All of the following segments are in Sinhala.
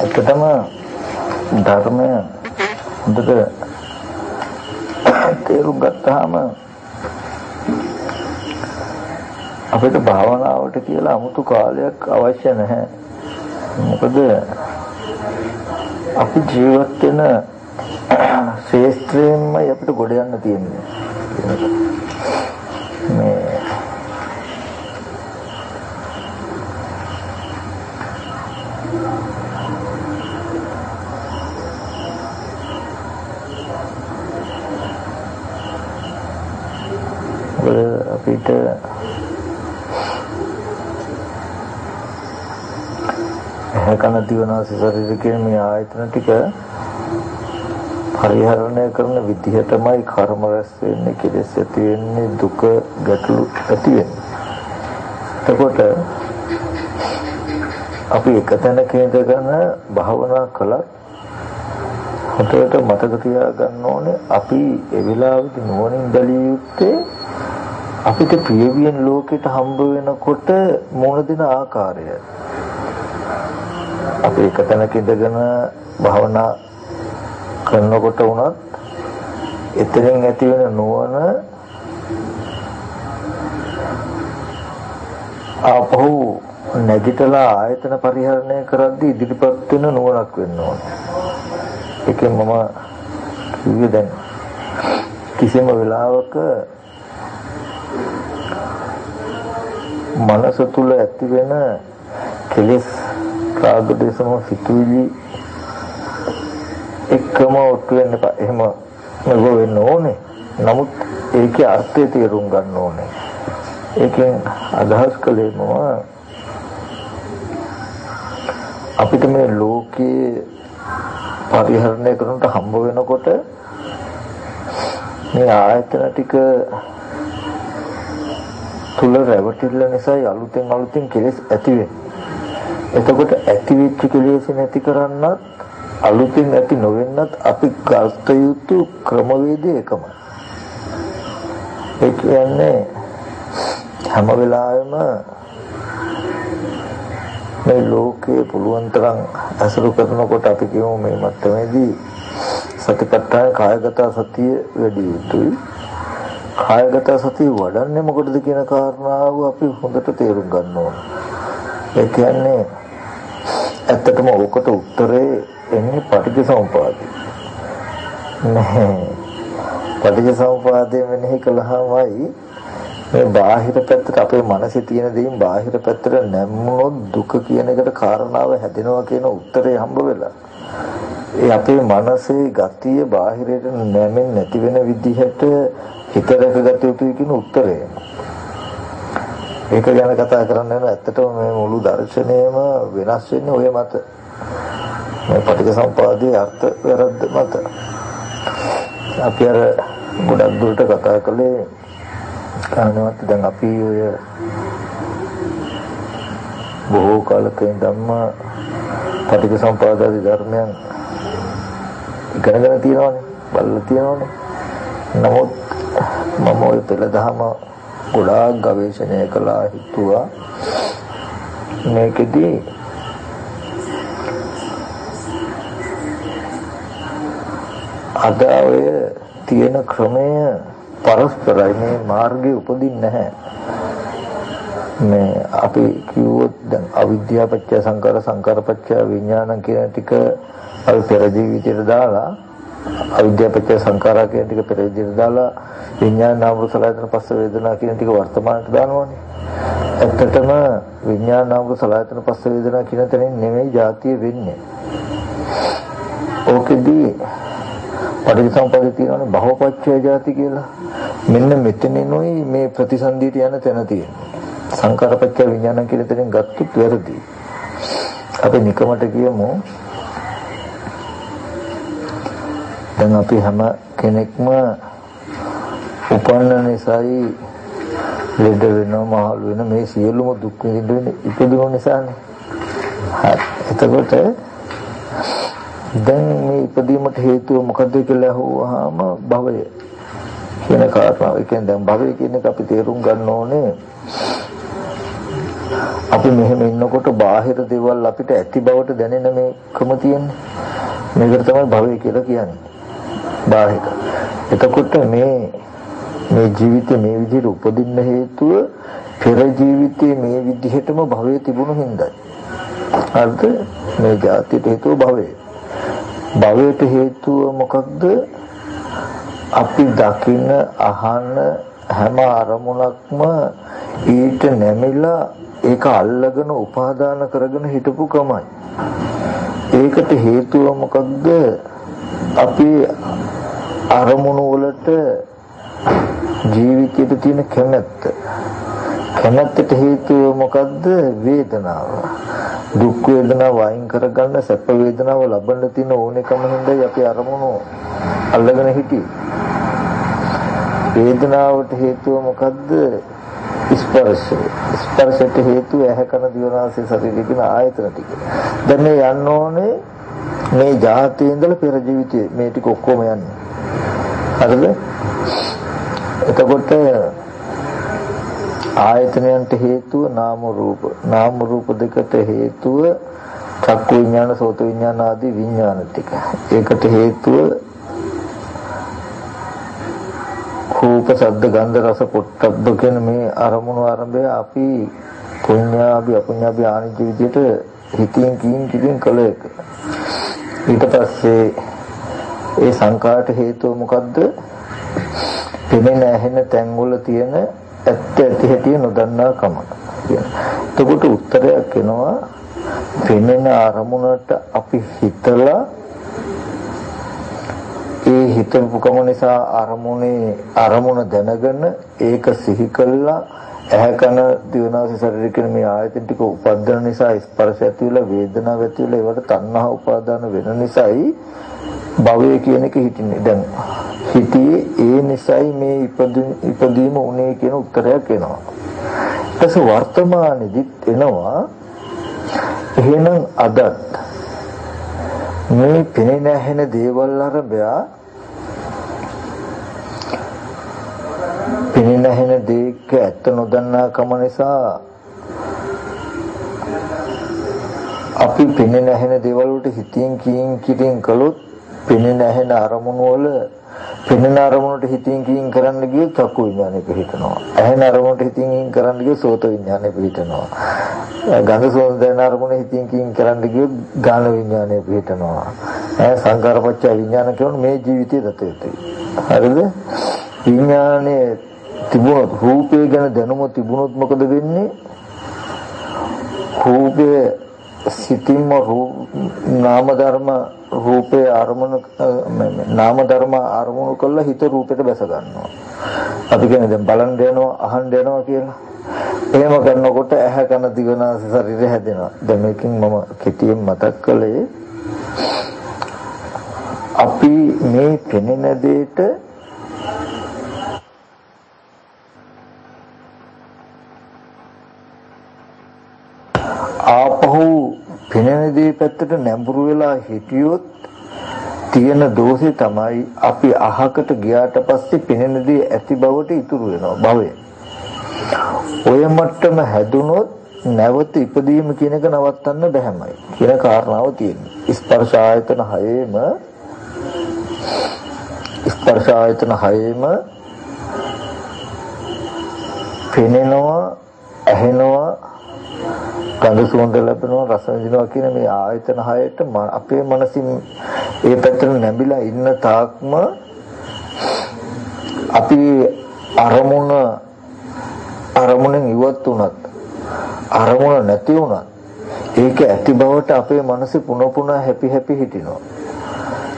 ඇත්තටම ධර්මය හොඳට තේරුම් ගත්තාම අපිට භාවනාවට කියලා 아무තු කාලයක් අවශ්‍ය නැහැ. මොකද අපි ජීවත් වෙන ශේස්ත්‍රයෙන්මයි අපිට ගොඩ යන්න තියෙන්නේ. මේ අපිට කන දිවනාසි ශරීර කියන මේ ආයතන ටික පරිහරණය කරන විදිහටමයි කර්ම රැස් වෙන්නේ කෙලෙස් ඇති වෙන්නේ දුක ගැටලු ඇති වෙන්නේ. එතකොට අපි එක තැනක ඉඳගෙන භාවනා කළත් හොඳට මතක තියාගන්න ඕනේ අපි ඒ වෙලාවේදී නුවණින් බැලිය යුත්තේ අපිට ප්‍රියවියන් ලෝකෙට හම්බ වෙනකොට මොන දෙන ආකාරය අපි එක තැනක ඉඳගෙන භාවනා කරනකොට වුණත් එතනින් ඇති වෙන නුවණ ආපහු නැගිටලා ආයතන පරිහරණය කරද්දී ඉදිරිපත් වෙන නුවණක් වෙන්න ඕනේ. ඒකෙන් මම කිව්වේ දැන් කිසිම වෙලාවක මනස තුල ඇති වෙන කෙලෙස් රාග දේශම සිතුවිලි එක්කම ඔට්ටු වෙන්න එපා. එහෙම නෙව වෙන්න ඕනේ. නමුත් ඒකේ අර්ථය තේරුම් ගන්න ඕනේ. ඒකෙන් අදහස් කළේ මම අපිට මේ ලෝකයේ පරිහරණය කරනට හම්බ වෙනකොට මේ ආයතන ටික තුල රැවටිල්ල නිසා අලුතෙන් අලුතෙන් කෙලෙස් ඇති වෙන්නේ. එතකොට ඇති වෙච්ච කෙලෙස් නැති කරන්නත් අලුතින් ඇති නොවෙන්නත් අපි ගත යුතු ක්‍රමවේදය එකමයි. ඒ කියන්නේ හැම වෙලාවෙම මේ ලෝකේ පුළුවන් තරම් අසුරු කරනකොට අපි කියමු මේ මට්ටමේදී සතිපට්ඨාන කායගත සතිය වැඩි යුතුයි. කායගත සතිය වඩන්නේ මොකටද කියන කාරණාව අපි හොඳට තේරුම් ගන්න ඕනේ. ඒ කියන්නේ ඇත්තටම ඕකට උත්තරේ එන්නේ පටිච්චසමුපාදේ. නැහැ. පටිච්චසමුපාදේ මෙනෙහි කළාමයි මේ බාහිර පැත්තට අපේ මනසේ තියෙන දේන් බාහිර පැත්තට නැම්මොත් දුක කියන එකට කාරණාව හැදෙනවා කියන උත්තරේ හම්බ වෙලා. ඒ අපේ මනසේ ගතිය බාහිරයට නැමෙන්නේ නැති වෙන විදිහට හිත රැකගත යුතුයි කියන උත්තරය. ඒක ගැන කතා කරන්න යන ඇත්තටම මේ මුළු දර්ශනයම වෙනස් වෙන්නේ ඔය මත. මේ පටිඝසම්පාදයේ අර්ථ වැරද්ද මත. අපි අර ගොඩක් දුරට කතා කළේ කාණවත් දැන් අපි ඔය බොහෝ කාලක ඉඳන්ම පටිඝසම්පාදාදී ධර්මයන් ඉගෙනගෙන තියෙනවානේ බලලා තියෙනවානේ. නමුත් මම ওই පෙළ දහම ගොඩාක් ගවේෂණය කළා හිතුවා. මේකෙදී අද ඔය තියෙන ක්‍රමය පරස්පරයි. මේ මාර්ගයේ උපදින්නේ නැහැ. මේ අපි කිව්වොත් දැන් අවිද්‍යාව පත්‍ය සංකාර සංකාර පත්‍ය විඥාන කියන ටික අපි පෙර ජීවිතේට දාලා අවිද්‍යාව පත්‍ය සංකාරා කියන ටික පෙර ජීවිතේට දාලා විඥාන නාම රූප සලආයතන පස්ස වේදනා කියන ටික වර්තමානට දානවනේ ඇත්තටම විඥාන නාම රූප සලආයතන පස්ස වේදනා කියන තැනින් නෙමෙයි જાතිය වෙන්නේ ඕකෙදී පටිච්චසමුප්පාදේ තියෙනවනේ බහවපච්චය જાති කියලා. මෙන්න මෙතනිනුයි මේ ප්‍රතිසන්දියට යන තැන තියෙන්නේ. සංකාරපච්චය විඥාන කියලා තැනින් ගත්තොත් වැරදි. අපි නිකමට කියමු දැන් අපි හැම කෙනෙක්ම උපන්න නිසායි ලෙඩ වෙනවා මහලු වෙන මේ සියලුම දුක් විඳින්න ඉපදුණු නිසානේ. හරි. එතකොට දැන් මේ ඉපදීමට හේතුව මොකද්ද කියලා අහුවාම භවය කියන කාරණාව. ඒ කියන්නේ දැන් භවය කියන එක අපි තේරුම් ගන්න ඕනේ අපි මෙහෙම ඉන්නකොට බාහිර දේවල් අපිට ඇති බවට දැනෙන මේකම තියෙන්නේ. මේකට තමයි භවය කියලා කියන්නේ. බාහිර. එතකොට මේ මේ ජීවිතේ මේ විදිහට උපදින්න හේතුව පෙර ජීවිතයේ මේ විදිහටම භවය තිබුණු හින්දායි. අර්ථ මේ ජාතියට හේතුව භවය. භවයට හේතුව මොකක්ද? අපි දකින අහන හැම අරමුණක්ම ඊට නැමිලා ඒක අල්ලගෙන උපාදාන කරගෙන හිටපු ක්‍රමයි. ඒකට හේතුව මොකක්ද? අපි අරමුණු වලට ජීවිතයට තියෙන කැමැත්ත. කැමැත්තට හේතුව මොකද්ද? වේදනාව. දුක් වේදනාව වයින් කරගන්න සැප වේදනාව ලබන්න තියෙන ඕනෙකම හින්දායි අපි අරමුණු අල්ලගෙන හිටියේ. වේදනාවට හේතුව මොකද්ද? ස්පර්ශය. ස්පර්ශයට හේතුව ඇහැ කන දිවනාසය ශරීරය කියන ආයතන ටික. දැන් මේ යන්න ඕනේ මේ ජාතියේ ඉඳලා පෙර ජීවිතේ මේ ටික ඔක්කොම යන්නේ. හරිද? එතකොට ආයතනයන්ට හේතුව නාම රූප. නාම රූප දෙකට හේතුව චක්කු විඥාන, සෝත විඥාන ආදී විඥාන ටික. ඒකට හේතුව රූප, ශබ්ද, ගන්ධ, රස, පොට්ටබ්බ කියන මේ අරමුණු ආරම්භය අපි පුඤ්ඤාභි අපුඤ්ඤාභි ආනිජ විදියට හිතින් කියින් කියින් කළ එක. ඊට පස්සේ ඒ සංකාරට හේතුව මොකද්ද? පෙනෙන ඇහෙන තැන්වල තියෙන ඇත්ත ඇති හැටි නොදන්නා කම. එතකොට උත්තරයක් එනවා පෙනෙන අරමුණට අපි හිතලා ඒ හිතපු කම නිසා අරමුණේ අරමුණ දැනගෙන ඒක සිහි කළා ඇහැ කන දිවනාසය ශරීර කියන මේ ආයතන ටික උපදින නිසා ස්පර්ශ ඇති වෙලා වේදනාව ඇති වෙලා ඒවට තණ්හා උපාදාන වෙන නිසායි භවය කියන එක හිටින්නේ. දැන් හිතියේ ඒ නිසායි මේ ඉපදීම උනේ කියන උත්තරයක් එනවා. ඊට වර්තමානයේදීත් එනවා. එහෙනම් අදත් මේ පෙනෙන ඇහෙන දේවල් අරබයා පෙනෙන ඇහෙන දෙයක ඇත්ත නොදන්නා කම නිසා අපි පෙනෙන ඇහෙන දේවල් වලට හිතින් කියින් කියින් කළොත් පෙනෙන ඇහෙන අරමුණු වල පෙනෙන අරමුණට හිතින් කියින් කරන්න ගියොත් චක්කු විඥානය පිහිටනවා. ඇහෙන අරමුණට හිතින් කියින් කරන්න ගියොත් සෝත විඥානය පිහිටනවා. ගන්ධ සෝත දැන අරමුණ හිතින් කියින් කරන්න ගියොත් ගාන විඥානය පිහිටනවා. ඈ සංකාරපච්ච විඥාන කියන මේ ජීවිතයේ දත යුතුයි. හරිද? විඥානයේ තිබුණොත් රූපය ගැන දැනුම තිබුණොත් මොකද වෙන්නේ? රූපය සිතින්ම නාම ධර්ම රූපේ අරමුණු නාම ධර්ම අරමුණු කළා හිත රූපෙට බැස ගන්නවා. අපි කියන්නේ දැන් බලන් දෙනවා අහන් දෙනවා කියලා. එහෙම කරනකොට ඇහැ කන දිවනාස ශරීරය හැදෙනවා. දැන් මේකෙන් මම කෙටියෙන් මතක් කළේ අපි මේ පෙනෙන දෙයට ආපහු පෙනෙන දේ පැත්තට නැඹුරු වෙලා හිටියොත් තියෙන දෝෂේ තමයි අපි අහකට ගියාට පස්සේ පෙනෙන දේ ඇති බවට ඉතුරු වෙනවා භවය. ඔය මට්ටම හැදුනොත් නැවත ඉපදීම කියන එක නවත්තන්න බැහැමයි කියන කාරණාව තියෙනවා. ස්පර්ශ ආයතන හයේම ස්පර්ශ ආයතන හයේම පෙනෙනවා ඇහෙනවා ගඳ සුවඳ ලැබෙනවා රස විඳිනවා කියන මේ ආයතන හයට අපේ මනසින් ඒ පැත්තට නැඹිලා ඉන්න තාක්ම අපි අරමුණ අරමුණෙන් ඉවත් උනත් අරමුණ නැති උනත් ඒක ඇති බවට අපේ මනසේ පුන පුනා හැපි හැපි හිටිනවා.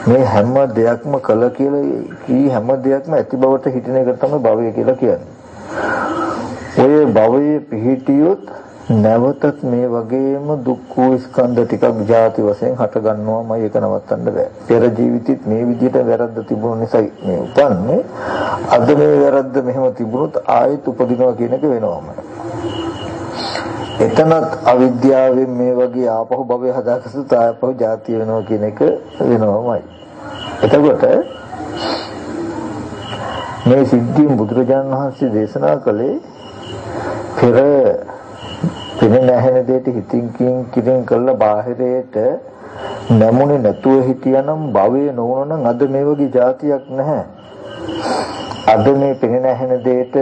මේ හැම දෙයක්ම කළ කියලා කී හැම දෙයක්ම ඇති බවට හිටින එක තමයි භවය කියලා කියන්නේ. ඔය භවයේ පිහිටියොත් නැවතත් මේ වගේම දුක් වූ ස්කන්ධ ටිකක් ಜಾති වශයෙන් හට ගන්නවාමයි ඒක නවත්තන්න බෑ. පෙර ජීවිතෙත් මේ විදිහට වැරද්ද තිබුණු නිසා මේ උපන්නේ අද මේ වැරද්ද මෙහෙම තිබුණොත් ආයෙත් උපදිනවා කියන එක වෙනවම. එතනත් අවිද්‍යාවෙන් මේ වගේ ආපහු භවය හදාගත්තොත් ආපහු ಜಾති වෙනවා කියන එක වෙනවමයි. එතකොට මේ සිද්ධිය බුදුරජාණන් වහන්සේ දේශනා කළේ පෙර පෙනෙන ඇහෙන දෙයට හිතින් කිරින් කළා බාහිරයට නැමුනේ නැතුව හිටියනම් භවයේ නොවුනනම් අද මේ වගේ જાතියක් නැහැ. අද මේ පෙනෙන ඇහෙන දෙයට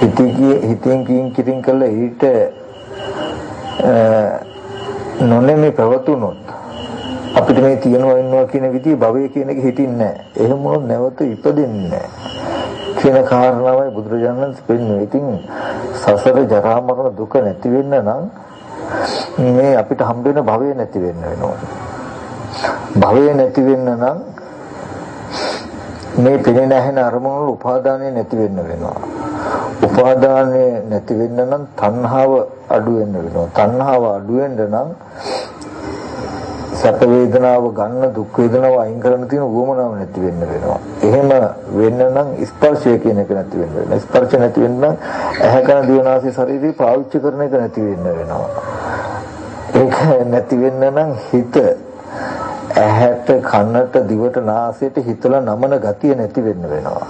හිතින් හිතින් කින් කිරින් කළා ඊට නොනෙමි පැවතුනොත් අපිට මේ තියනවා ඉන්නවා කියන විදිහ භවය කියන එක හිතින්නේ නැහැ. එහෙම වුණොත් නැවත ඉපදෙන්නේ නැහැ. කියන කාරණාවයි බුදුරජාණන් වහන්සේ පෙන්වන්නේ. ඉතින් සසර ජරා මරණ දුක නැති වෙන්න නම් මේ අපිට හම්බ වෙන භවය නැති වෙන්න වෙනවා. භවය නැති වෙන්න නම් මේ පෙනෙන ඇහෙන අරමුණු වල උපාදානය නැති වෙන්න වෙනවා. උපාදානය නැති වෙන්න නම් තණ්හාව අඩු වෙන්න වෙනවා. තණ්හාව අඩු වෙන්න නම් සැප වේදනාව ගන්න දුක් වේදනාව අයින් කරන්න තියෙන උවමනාව නැති වෙන්න වෙනවා. එහෙම වෙන්න නම් ස්පර්ශය කියන එක නැති වෙන්න වෙනවා. ස්පර්ශ නැති වෙන්න නම් ඇහැ කන දිව නාසය ශරීරය පාවිච්චි කරන එක නැති වෙන්න වෙනවා. ඒක නැති වෙන්න නම් හිත ඇහැට කනට දිවට නාසයට හිතලා නමන ගතිය නැති වෙන්න වෙනවා.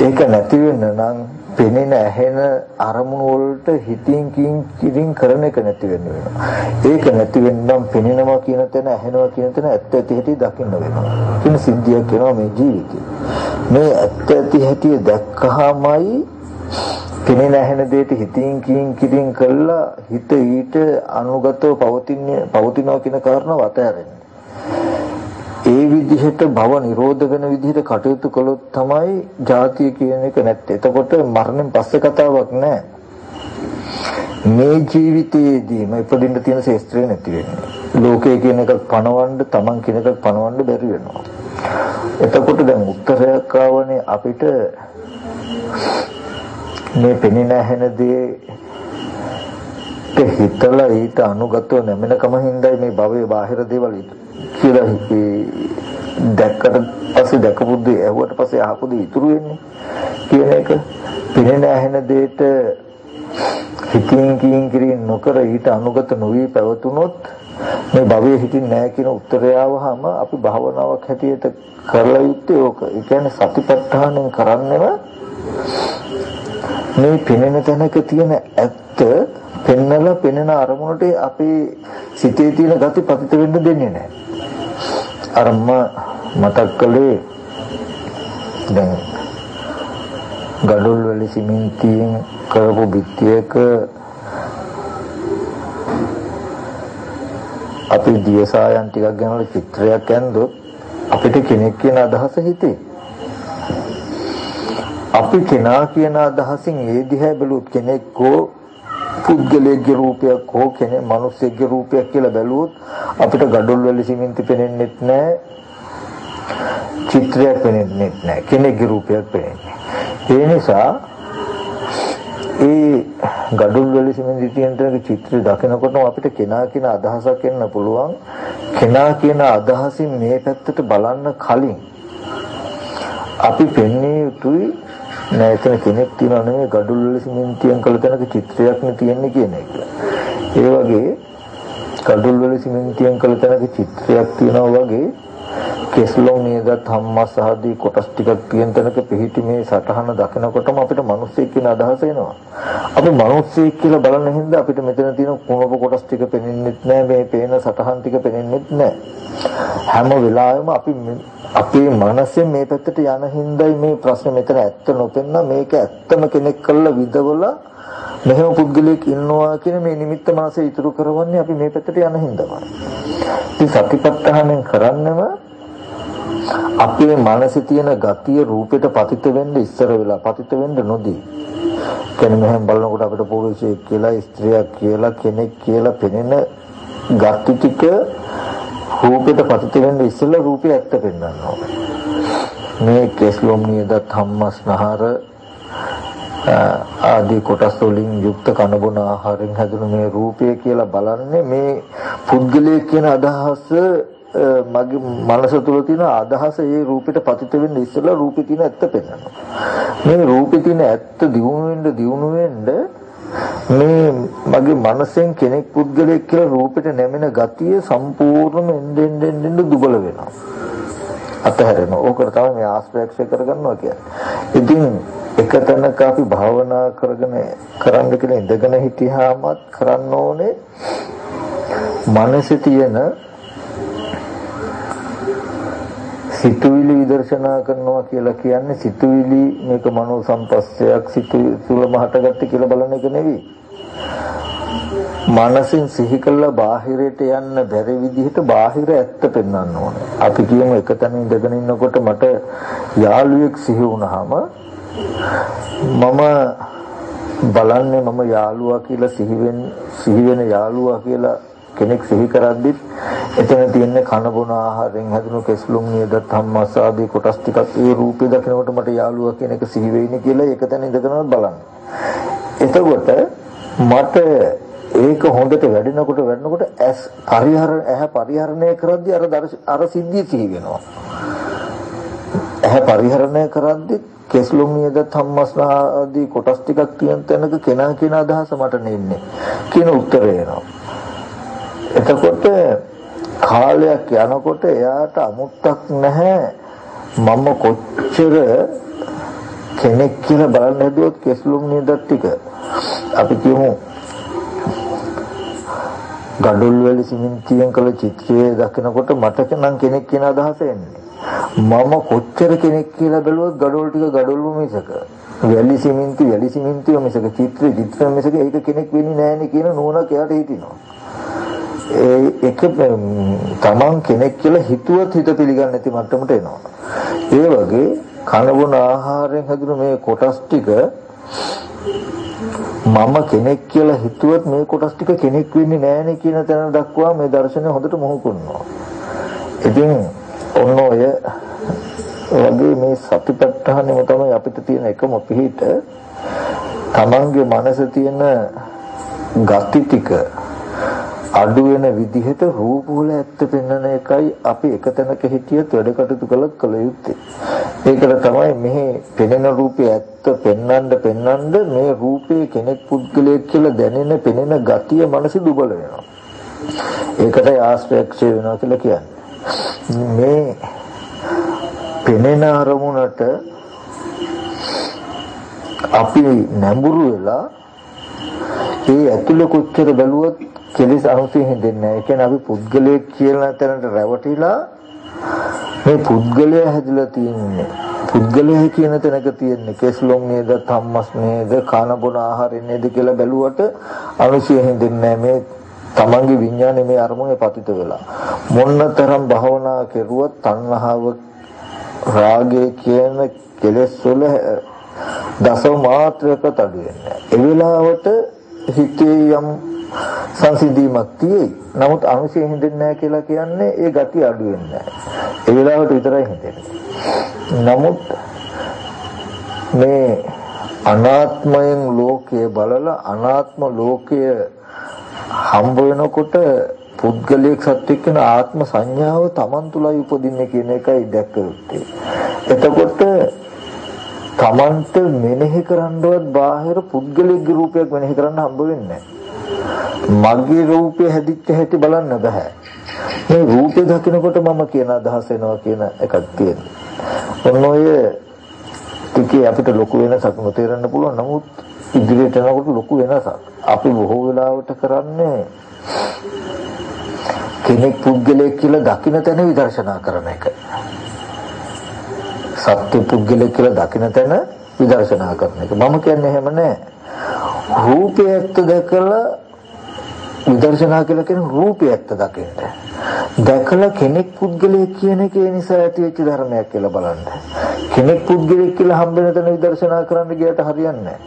ඒක නැති වෙන්න නම් පෙනෙන ඇහෙන අරමුණු වලට හිතින් කින් කිරින් කරන එක නැති වෙන්න වෙනවා. ඒක නැති වෙන්නම් පෙනෙනවා කියන තැන ඇහෙනවා කියන තැන ඇත්ත ඇති හැටි දකින්න වෙනවා. කියන සිද්ධියක් වෙනවා මේ ජීවිතේ. මේ ඇත්ත ඇති හැටි දැක්කහමයි පෙනෙන ඇහෙන දෙයට හිතින් කින් කිරින් කළා හිත ඊට අනුගතව පවතින පවතිනවා කියන කාරණාව අතහැරෙන්නේ. ඒ විදිහට භව නිරෝධ වෙන විදිහට කටයුතු කළොත් තමයි ජාතිය කියන එක නැත්තේ. එතකොට මරණයෙන් පස්සේ කතාවක් නැහැ. මේ ජීවිතයේදීම ඉපදින්න තියෙන ශේස්ත්‍රය නැති වෙන්නේ. ලෝකය කියන එක පණවන්න, Taman කියන එක පණවන්න බැරි වෙනවා. එතකොට දැන් උත්තරයක් ආවනේ අපිට මේ පෙනෙන ඇහෙන දේ හිතලා ඊට අනුගතව නැමෙනකම හින්දායි මේ භවයේ බාහිර දේවල් කියලා දැක්කට පස්සේ දැකපු දේ ඇහුවට පස්සේ අහපු දේ ඉතුරු වෙන්නේ කියන එක පෙනෙන ඇහෙන දෙයට හිතින් කියින් කිරින් නොකර ඊට අනුගත නොවි පැවතුනොත් මේ භවයේ හිතින් නැහැ කියන උත්තරය ආවහම අපි භාවනාවක් හැටියට කරලා යුත්තේ ඕක. ඒ කියන්නේ සතිපට්ඨානෙන් කරන්නේම මේ පෙනෙන තැනක තියෙන ඇත්ත පෙන්නලා පෙනෙන අරමුණට අපේ සිතේ තියෙන gati පතිත වෙන්න දෙන්නේ නැහැ. අරම මතක් කළේ දැන් ගඩොල් වල සිමෙන්තියෙන් කරපු බිත්තියක අපි දියසායන් ටිකක් ගන්නලා චිත්‍රයක් ඇන්දොත් අපිට කෙනෙක් කියන අදහස හිතේ. අපි කෙනා කියන අදහසින් ඒ දිහා බැලුවොත් කෙනෙක් කෝ පුද්ගලයෙක්ගේ රූපයක් හෝ කෙනෙක් මිනිස්සෙක්ගේ රූපයක් කියලා බැලුවොත් අපිට gadol වල සිමෙන්ති පෙනෙන්නෙත් නැහැ චිත්‍රයක් පෙනෙන්නෙත් නැහැ කෙනෙක්ගේ රූපයක් පෙනෙන්නේ ඒ නිසා ඒ gadol වල සිමෙන්ති තියෙන තැනක චිත්‍රය දකිනකොටම අපිට කෙනා කියන අදහසක් එන්න පුළුවන්. කෙනා කියන අදහසින් මේ පැත්තට බලන්න කලින් අපි පෙන්වී යුතුයි නෑ එතන කෙනෙක් තියනවා නෙමෙයි gadul වල සිමෙන්තියෙන් කළ තැනක චිත්‍රයක් නේ තියෙන්නේ කියන එක. ඒ වගේ gadul වල සිමෙන්තියෙන් කළ තැනක චිත්‍රයක් තියනවා වගේ කෙස්ලොම් නේද ධම්මස් ආදී කොටස් ටිකක් තියෙන තැනක පිහිටි මේ සටහන දකිනකොටම අපිට මිනිස්සෙක් කියන අදහස එනවා. අපි මිනිස්සෙක් කියලා බලන හින්දා අපිට මෙතන තියෙන කුණප කොටස් ටික පෙනෙන්නෙත් නෑ මේ පේන සටහන් ටික පෙනෙන්නෙත් නෑ. හැම වෙලාවෙම අපි අපේ මනසෙන් මේ පැත්තට යන හින්දායි මේ ප්‍රශ්නේ මෙතන ඇත්ත නොපෙන්න මේක ඇත්තම කෙනෙක් කළා විදවලා මෙහෙම පුද්ගලයෙක් ඉන්නවා කියන මේ නිමිත්ත මාසෙ ඉතුරු කරවන්නේ අපි මේ පැත්තට යන හින්දාමයි. ඉතින් සතිපත්තහනෙන් කරන්නම අපේ මනසේ තියෙන ගතිය රූපෙට පතිත වෙන්න ඉස්සර වෙලා පතිත වෙන්න නොදී. කියන්නේ මෙහෙම බලනකොට අපිට පුරුෂයෙක් කියලා ස්ත්‍රියක් කියලා කෙනෙක් කියලා පෙනෙන ගති ටික රූපෙට පතිත වෙන්න ඉස්සෙල්ලා රූපය ඇත්ත පෙන්වන්න ඕනේ. මේ කෙස්ලොම් නියද ධම්මස්නහර ආදී කොටස් වලින් යුක්ත කනබුන ආහාරයෙන් හැදුණු මේ රූපය කියලා බලන්නේ මේ පුද්ගලයේ කියන අදහස මගේ මනස තුල තියෙන අදහස ඒ රූපෙට පතිත වෙන්න ඉස්සෙල්ලා රූපේ තියෙන ඇත්ත පෙන්වනවා. මේ රූපේ තියෙන ඇත්ත දියුණු වෙන්න දියුණු වෙන්න මේ මගේ මනසෙන් කෙනෙක් පුද්ගලයෙක් කියලා රූපෙට නැමෙන ගතිය සම්පූර්ණයෙන්ම එන්න එන්න දුබල වෙනවා. අතහැරෙනවා. ඕකට තමයි මේ ආශ්‍රයක්ෂය කරගන්නවා කියන්නේ. ඉතින් එක තැනක අපි භාවනා කරගෙන කරන්න කියලා ඉඳගෙන හිටියාමත් කරන්න ඕනේ මනසේ තියෙන සිතුවිලි විදර්ශනා කරනවා කියලා කියන්නේ සිතුවිලි මේක මනෝ සම්පස්සයක් සිතුවිලි තුල මහටගත්තේ කියලා බලන එක නෙවෙයි. මනසින් සිහි කළා බාහිරයට යන්න බැරි විදිහට බාහිර ඇත්ත පෙන්වන්න ඕනේ. අපි කියමු එක තැන ඉඳගෙන ඉන්නකොට මට යාළුවෙක් සිහි වුණාම මම බලන්නේ මම යාළුවා කියලා සිහි වෙන සිහි වෙන යාළුවා කියලා කෙනෙක් සිහි කරද්දිත් එතන තියෙන කන බොන ආහාරයෙන් හැදුණු කෙස්ලුම් නියද ධම්මස් ආදී කොටස් ටිකක් ඒ රූපේ දකිනකොට මට යාළුවා කියන එක සිහි වෙයිනේ කියලා ඒක තැන ඉඳගෙනවත් බලන්න. එතකොට මට ඒක හොඳට වැඩෙනකොට වැඩෙනකොට ඇස් පරිහර ඇහැ පරිහරණය කරද්දී අර අර සිද්ධිය සිහි වෙනවා. ඇහැ පරිහරණය කරද්දී කෙස්ලොම් නියද ධම්මස්නා ආදී කොටස් ටිකක් තියෙන තැනක කෙනා කියන අදහස මට නෙන්නේ කියන උත්තරය එනවා. එතකොට කාලයක් යනකොට එයාට අමුත්තක් නැහැ මම කොච්චර කෙනෙක් කියලා බලන්න හදුවොත් කෙස්ලොම් නියද ටික අපි කියමු ගඩොල් වල සිමෙන්තියෙන් කළ චිත්‍රය දකිනකොට මට නම් කෙනෙක් කියන අදහස එන්නේ. මම කොච්චර කෙනෙක් කියලා බැලුවත් ගඩොල් ටික ගඩොල්ම මිසක. වැලි සිමෙන්ති වැලි සිමෙන්තිය මිසක චිත්‍රය චිත්‍රය මිසක ඒක කෙනෙක් වෙන්නේ නැහැනේ කියන නුවණක් එයාට හිටිනවා. ඒ එක තමන් කෙනෙක් කියලා හිතුවත් හිත පිළිගන්නේ නැති මට්ටමට එනවා. ඒ වගේ කන බොන ආහාරයෙන් හැදුණු මේ කොටස් ටික මම කෙනෙක් කියලා හිතුවත් මේ කොටස් ටික කෙනෙක් වෙන්නේ නැහැනේ කියන තැන දක්වා මේ දර්ශනය හොඳට මොහු කරනවා. ඉතින් ඔන්න ඔය වගේ මේ සතිපට්ඨානෙම තමයි අපිට තියෙන එකම පිහිට. තමන්ගේ මනසේ තියෙන ගති ටික අඩු වෙන විදිහට රූප වල ඇත්ත පෙන්වන එකයි අපි එක තැනක හිටියත් වැඩ කටයුතු කළත් කළ යුත්තේ. ඒකට තමයි මෙහි පෙනෙන රූපේ ඇත්ත පෙන්වන්න පෙන්වන්න මේ රූපේ කෙනෙක් පුද්ගලයෙක් කියලා දැනෙන පෙනෙන ගතිය මනස දුබල වෙනවා. ඒකට ආශ්‍රයක්ෂය වෙනවා කියලා කියන්නේ. මේ පෙනෙන අරමුණට අපි නැඹුරු වෙලා ඒ ඇතුළේ කොච්චර බැලුවත් කෙලෙස් අනුසය හින්දෙන්නේ නැහැ. ඒ කියන්නේ අපි පුද්ගලයෙක් කියලා තැනට රැවටිලා මේ පුද්ගලයා හැදිලා තියෙන්නේ. පුද්ගලයා කියන තැනක තියෙන්නේ කෙස්ලොම් නේද, ධම්මස් නේද, කන බොන ආහාරය නේද කියලා බැලුවට අනුසය හින්දෙන්නේ මේ තමන්ගේ විඥානේ මේ අරමුණේ පතිත වෙලා. මොන්නතරම් භවනා කෙරුවත් තණ්හාව රාගය කියන කෙලෙස් වල දසව මාත්‍රයකට අඩු වෙන්නේ. ඒ වෙලාවට හිතේ යම් සංසිඳීමක් තියෙයි. නමුත් අනුශය හින්දෙන්නේ නැහැ කියලා කියන්නේ ඒ ගතිය අඩු වෙන්නේ නැහැ. ඒ වෙලාවට විතරයි හිතෙන්නේ. නමුත් මේ අනාත්මයෙන් ලෝකය බලලා අනාත්ම ලෝකය හම්බ වෙනකොට පුද්ගලික සත්‍යක් වෙන ආත්ම සංඥාව Taman තුලයි උපදින්නේ කියන එකයි දැක්කරුත්තේ. එතකොට Tamanට මෙනෙහි කරන්නවත් බාහිර පුද්ගලික රූපයක් මෙනෙහි කරන්න හම්බ වෙන්නේ නැහැ. මගේ රූපය හැදිච්ච හැටි බලන්න බෑ. මේ රූපය දකිනකොට මම කියන අදහස එනවා කියන එකක් තියෙනවා. ඔන්න ඔය ටිකේ අපිට ලොකු වෙනසක් නොතේරෙන්න පුළුවන්. නමුත් ඉදිරියට යනකොට ලොකු වෙනසක්. අපි බොහෝ වෙලාවට කරන්නේ කෙනෙක් පුද්ගලයෙක් කියලා දකින තැන විදර්ශනා කරන එක. සත්‍ය පුද්ගලයෙක් කියලා දකින තැන විදර්ශනා කරන එක. මම කියන්නේ එහෙම නෑ. රූපය ඇත්ත දැකලා විදර්ශනා කියලා කියන රූපය ඇත්ත දකින්න. දැකලා කෙනෙක් පුද්ගලයෙක් කියන එක ඒ නිසා ඇතිවෙච්ච ධර්මයක් කියලා බලන්න. කෙනෙක් පුද්ගලයෙක් කියලා හම්බ වෙන තැන විදර්ශනා කරන්න ගියට හරියන්නේ නැහැ.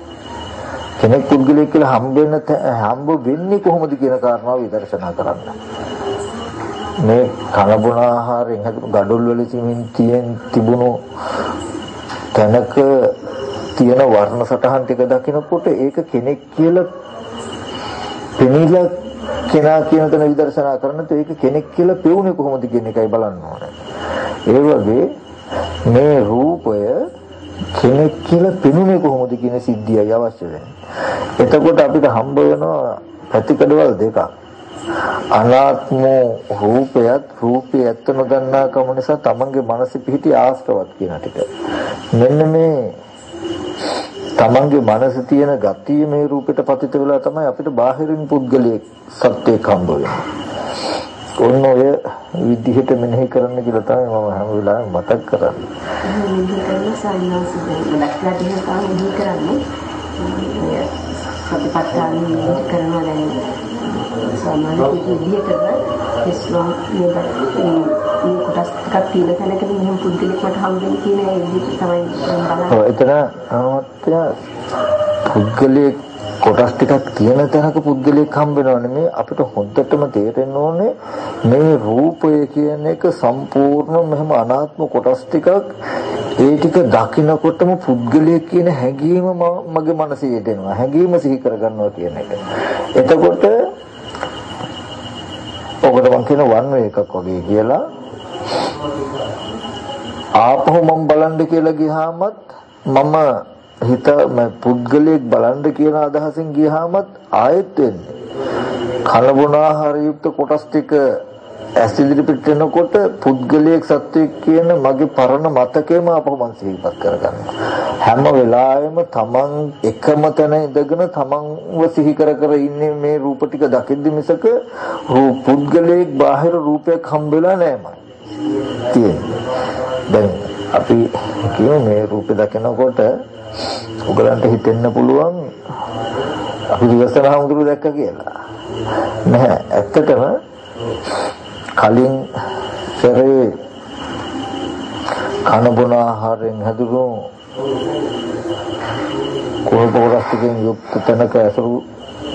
කෙනෙක් පුද්ගලයෙක් කියලා හම්බ වෙන හම්බ වෙන්නේ කොහොමද කියන කාරණාව විදර්ශනා කරන්න. මේ කනබුන ආහාරයෙන් හැදුණු gadol වල තියෙන තිබුණු තැනක තියෙන වර්ණ සටහන් ටික දකිනකොට ඒක කෙනෙක් කියලා පෙනිලා කෙනා කියන තැන විදර්ශනා කරනත් ඒක කෙනෙක් කියලා පෙවුනේ කොහොමද කියන එකයි බලන්න ඕනේ. ඒ වගේ මේ රූපය කෙනෙක් කියලා පෙනුනේ කොහොමද කියන සිද්ධියයි අවශ්‍ය වෙන්නේ. එතකොට අපිට හම්බ වෙනවා පැතිකඩවල් දෙකක්. අනාත්ම රූපයත් රූපය ඇත්ත නොදන්නා කම නිසා තමන්ගේ මනස පිහිටි ආශ්‍රවත් කියන ටික. මෙන්න මේ තමන්ගේ මනස තියෙන ගතිය මේ රූපෙට පතිත වෙලා තමයි අපිට බාහිරින් පුද්ගලයෙක් සත්‍යයක් හම්බ වෙන්නේ. ඔන්න ඔය විදිහට මෙනෙහි කරන්න කියලා තමයි මම හැම වෙලාවෙම මතක් කරන්නේ. මෙනෙහි කරන සායනස ගොඩක් ලදින කාම මෙනෙහි කරන්නේ. සතිපට්ඨාන මෙනෙහි කරනවා දැන් සාමාන්‍ය විදිහට ඉස්ලාම් මේ මේ කොටස් ටිකක් තියෙන තැනකදී මෙහෙම පුද්ගලික මට හම්බෙන්නේ කියන ඒ විදිහට තමයි බලන්නේ. ඔව් එතන අනවත්‍ය පුද්ගලික කොටස් ටිකක් තියෙන තැනක පුද්ගලයෙක් හම්බ වෙනව නෙමෙයි අපිට හොඳටම තේරෙන්න ඕනේ මේ රූපය කියන එක සම්පූර්ණ මෙහෙම අනාත්ම කොටස් ටිකක්. ඒ ටික දකිනකොටම පුද්ගලයෙක් කියන හැඟීම මගේ මනසේ යෙදෙනවා. හැඟීම සිහි කරගන්නවා කියන එක. එතකොට ඔකට මම කියන වන් වේ එකක් වගේ කියලා. ආපහු මම බලන්න කියලා ගියාමත් මම හිත පුද්ගලයෙක් බලන්න කියන අදහසින් ගියාමත් ආයෙත් වෙන්නේ කලබුණ ආහාර යුක්ත කොටස් ටික ඇස් ඉදිරිපිට එනකොට පුද්ගලයෙක් සත්වයක් කියන මගේ පරණ මතකයම අපව මම සිහිපත් කරගන්නවා හැම වෙලාවෙම තමන් එකම තැන ඉඳගෙන තමන්ව සිහි කර කර ඉන්නේ මේ රූප ටික දකිද්දි මිසක පුද්ගලයෙක් බාහිර රූපයක් හම්බෙලා නැහැ තියෙන්නේ දැන් අපි කියමු මේ රූපේ දකිනකොට ඔයගලන්ට හිතෙන්න පුළුවන් අපි විවසන හමුදුරු දැක්ක කියලා. නැහැ. ඇත්තටම කලින් සරේ කන බොන ආහාරයෙන් හැදුණු කෝල් පොරස්තිකෙන් යුක්ත තැනක ඇසුරු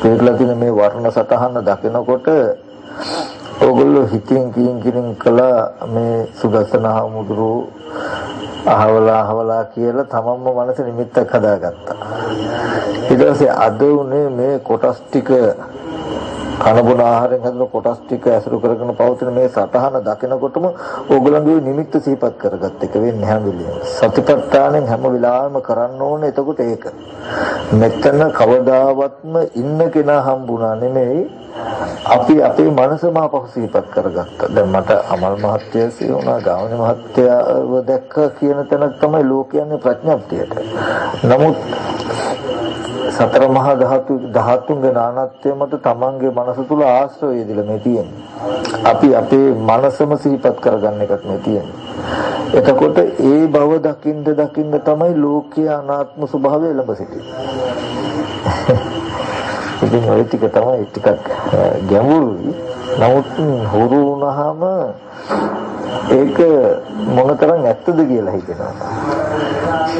පෙරලා තියෙන මේ වර්ණ සටහන දකිනකොට ඕගොල්ලෝ හිතින් කියින් කියින් කළා මේ සුදස්සන හමුදුරු අහවලා අහවලා කියලා තමන්ම මනස නිමිත්තක් හදාගත්තා. ඊට පස්සේ අද උනේ මේ කොටස් ටික කනබුන ආහාරයෙන් හදන කොටස් ටික ඇසුරු කරගෙන පවතින මේ සතහන දකිනකොටම ඕගොල්ලන්ගේ නිමිත්ත සිහිපත් කරගත්ත එක වෙන්නේ හැම වෙලෙම. සතිපට්ඨානෙන් හැම වෙලාවෙම කරන්න ඕනේ එතකොට ඒක. මෙතන කවදාවත්ම ඉන්න කෙනා හම්බුණා නෙමෙයි අපි අපේ මනසම අපහු සිහිපත් කරගත්තා. දැන් මට අමල් මහත්තයා සියුණා ගාමිණී මහත්තයාව දැක්ක කියන තැනක් තමයි ලෝකයන්නේ ප්‍රඥප්තියට. නමුත් සතර මහා ධාතු ධාතුන්ගේ නානත්වය මත තමන්ගේ මනස තුල ආශ්‍රය යෙදලා මේ තියෙන්නේ. අපි අපේ මනසම සිහිපත් කරගන්න එකක් මේ තියෙන්නේ. එතකොට ඒ බව දකින්න දකින්න තමයි ලෝකයේ අනාත්ම ස්වභාවය ළඟ සිටින්නේ. ඉතින් ওই ටික තමයි ටිකක් ගැඹුරුයි. නමුත් හුරු වුණාම ඒක මොනතරම් ඇත්තද කියලා හිතෙනවා.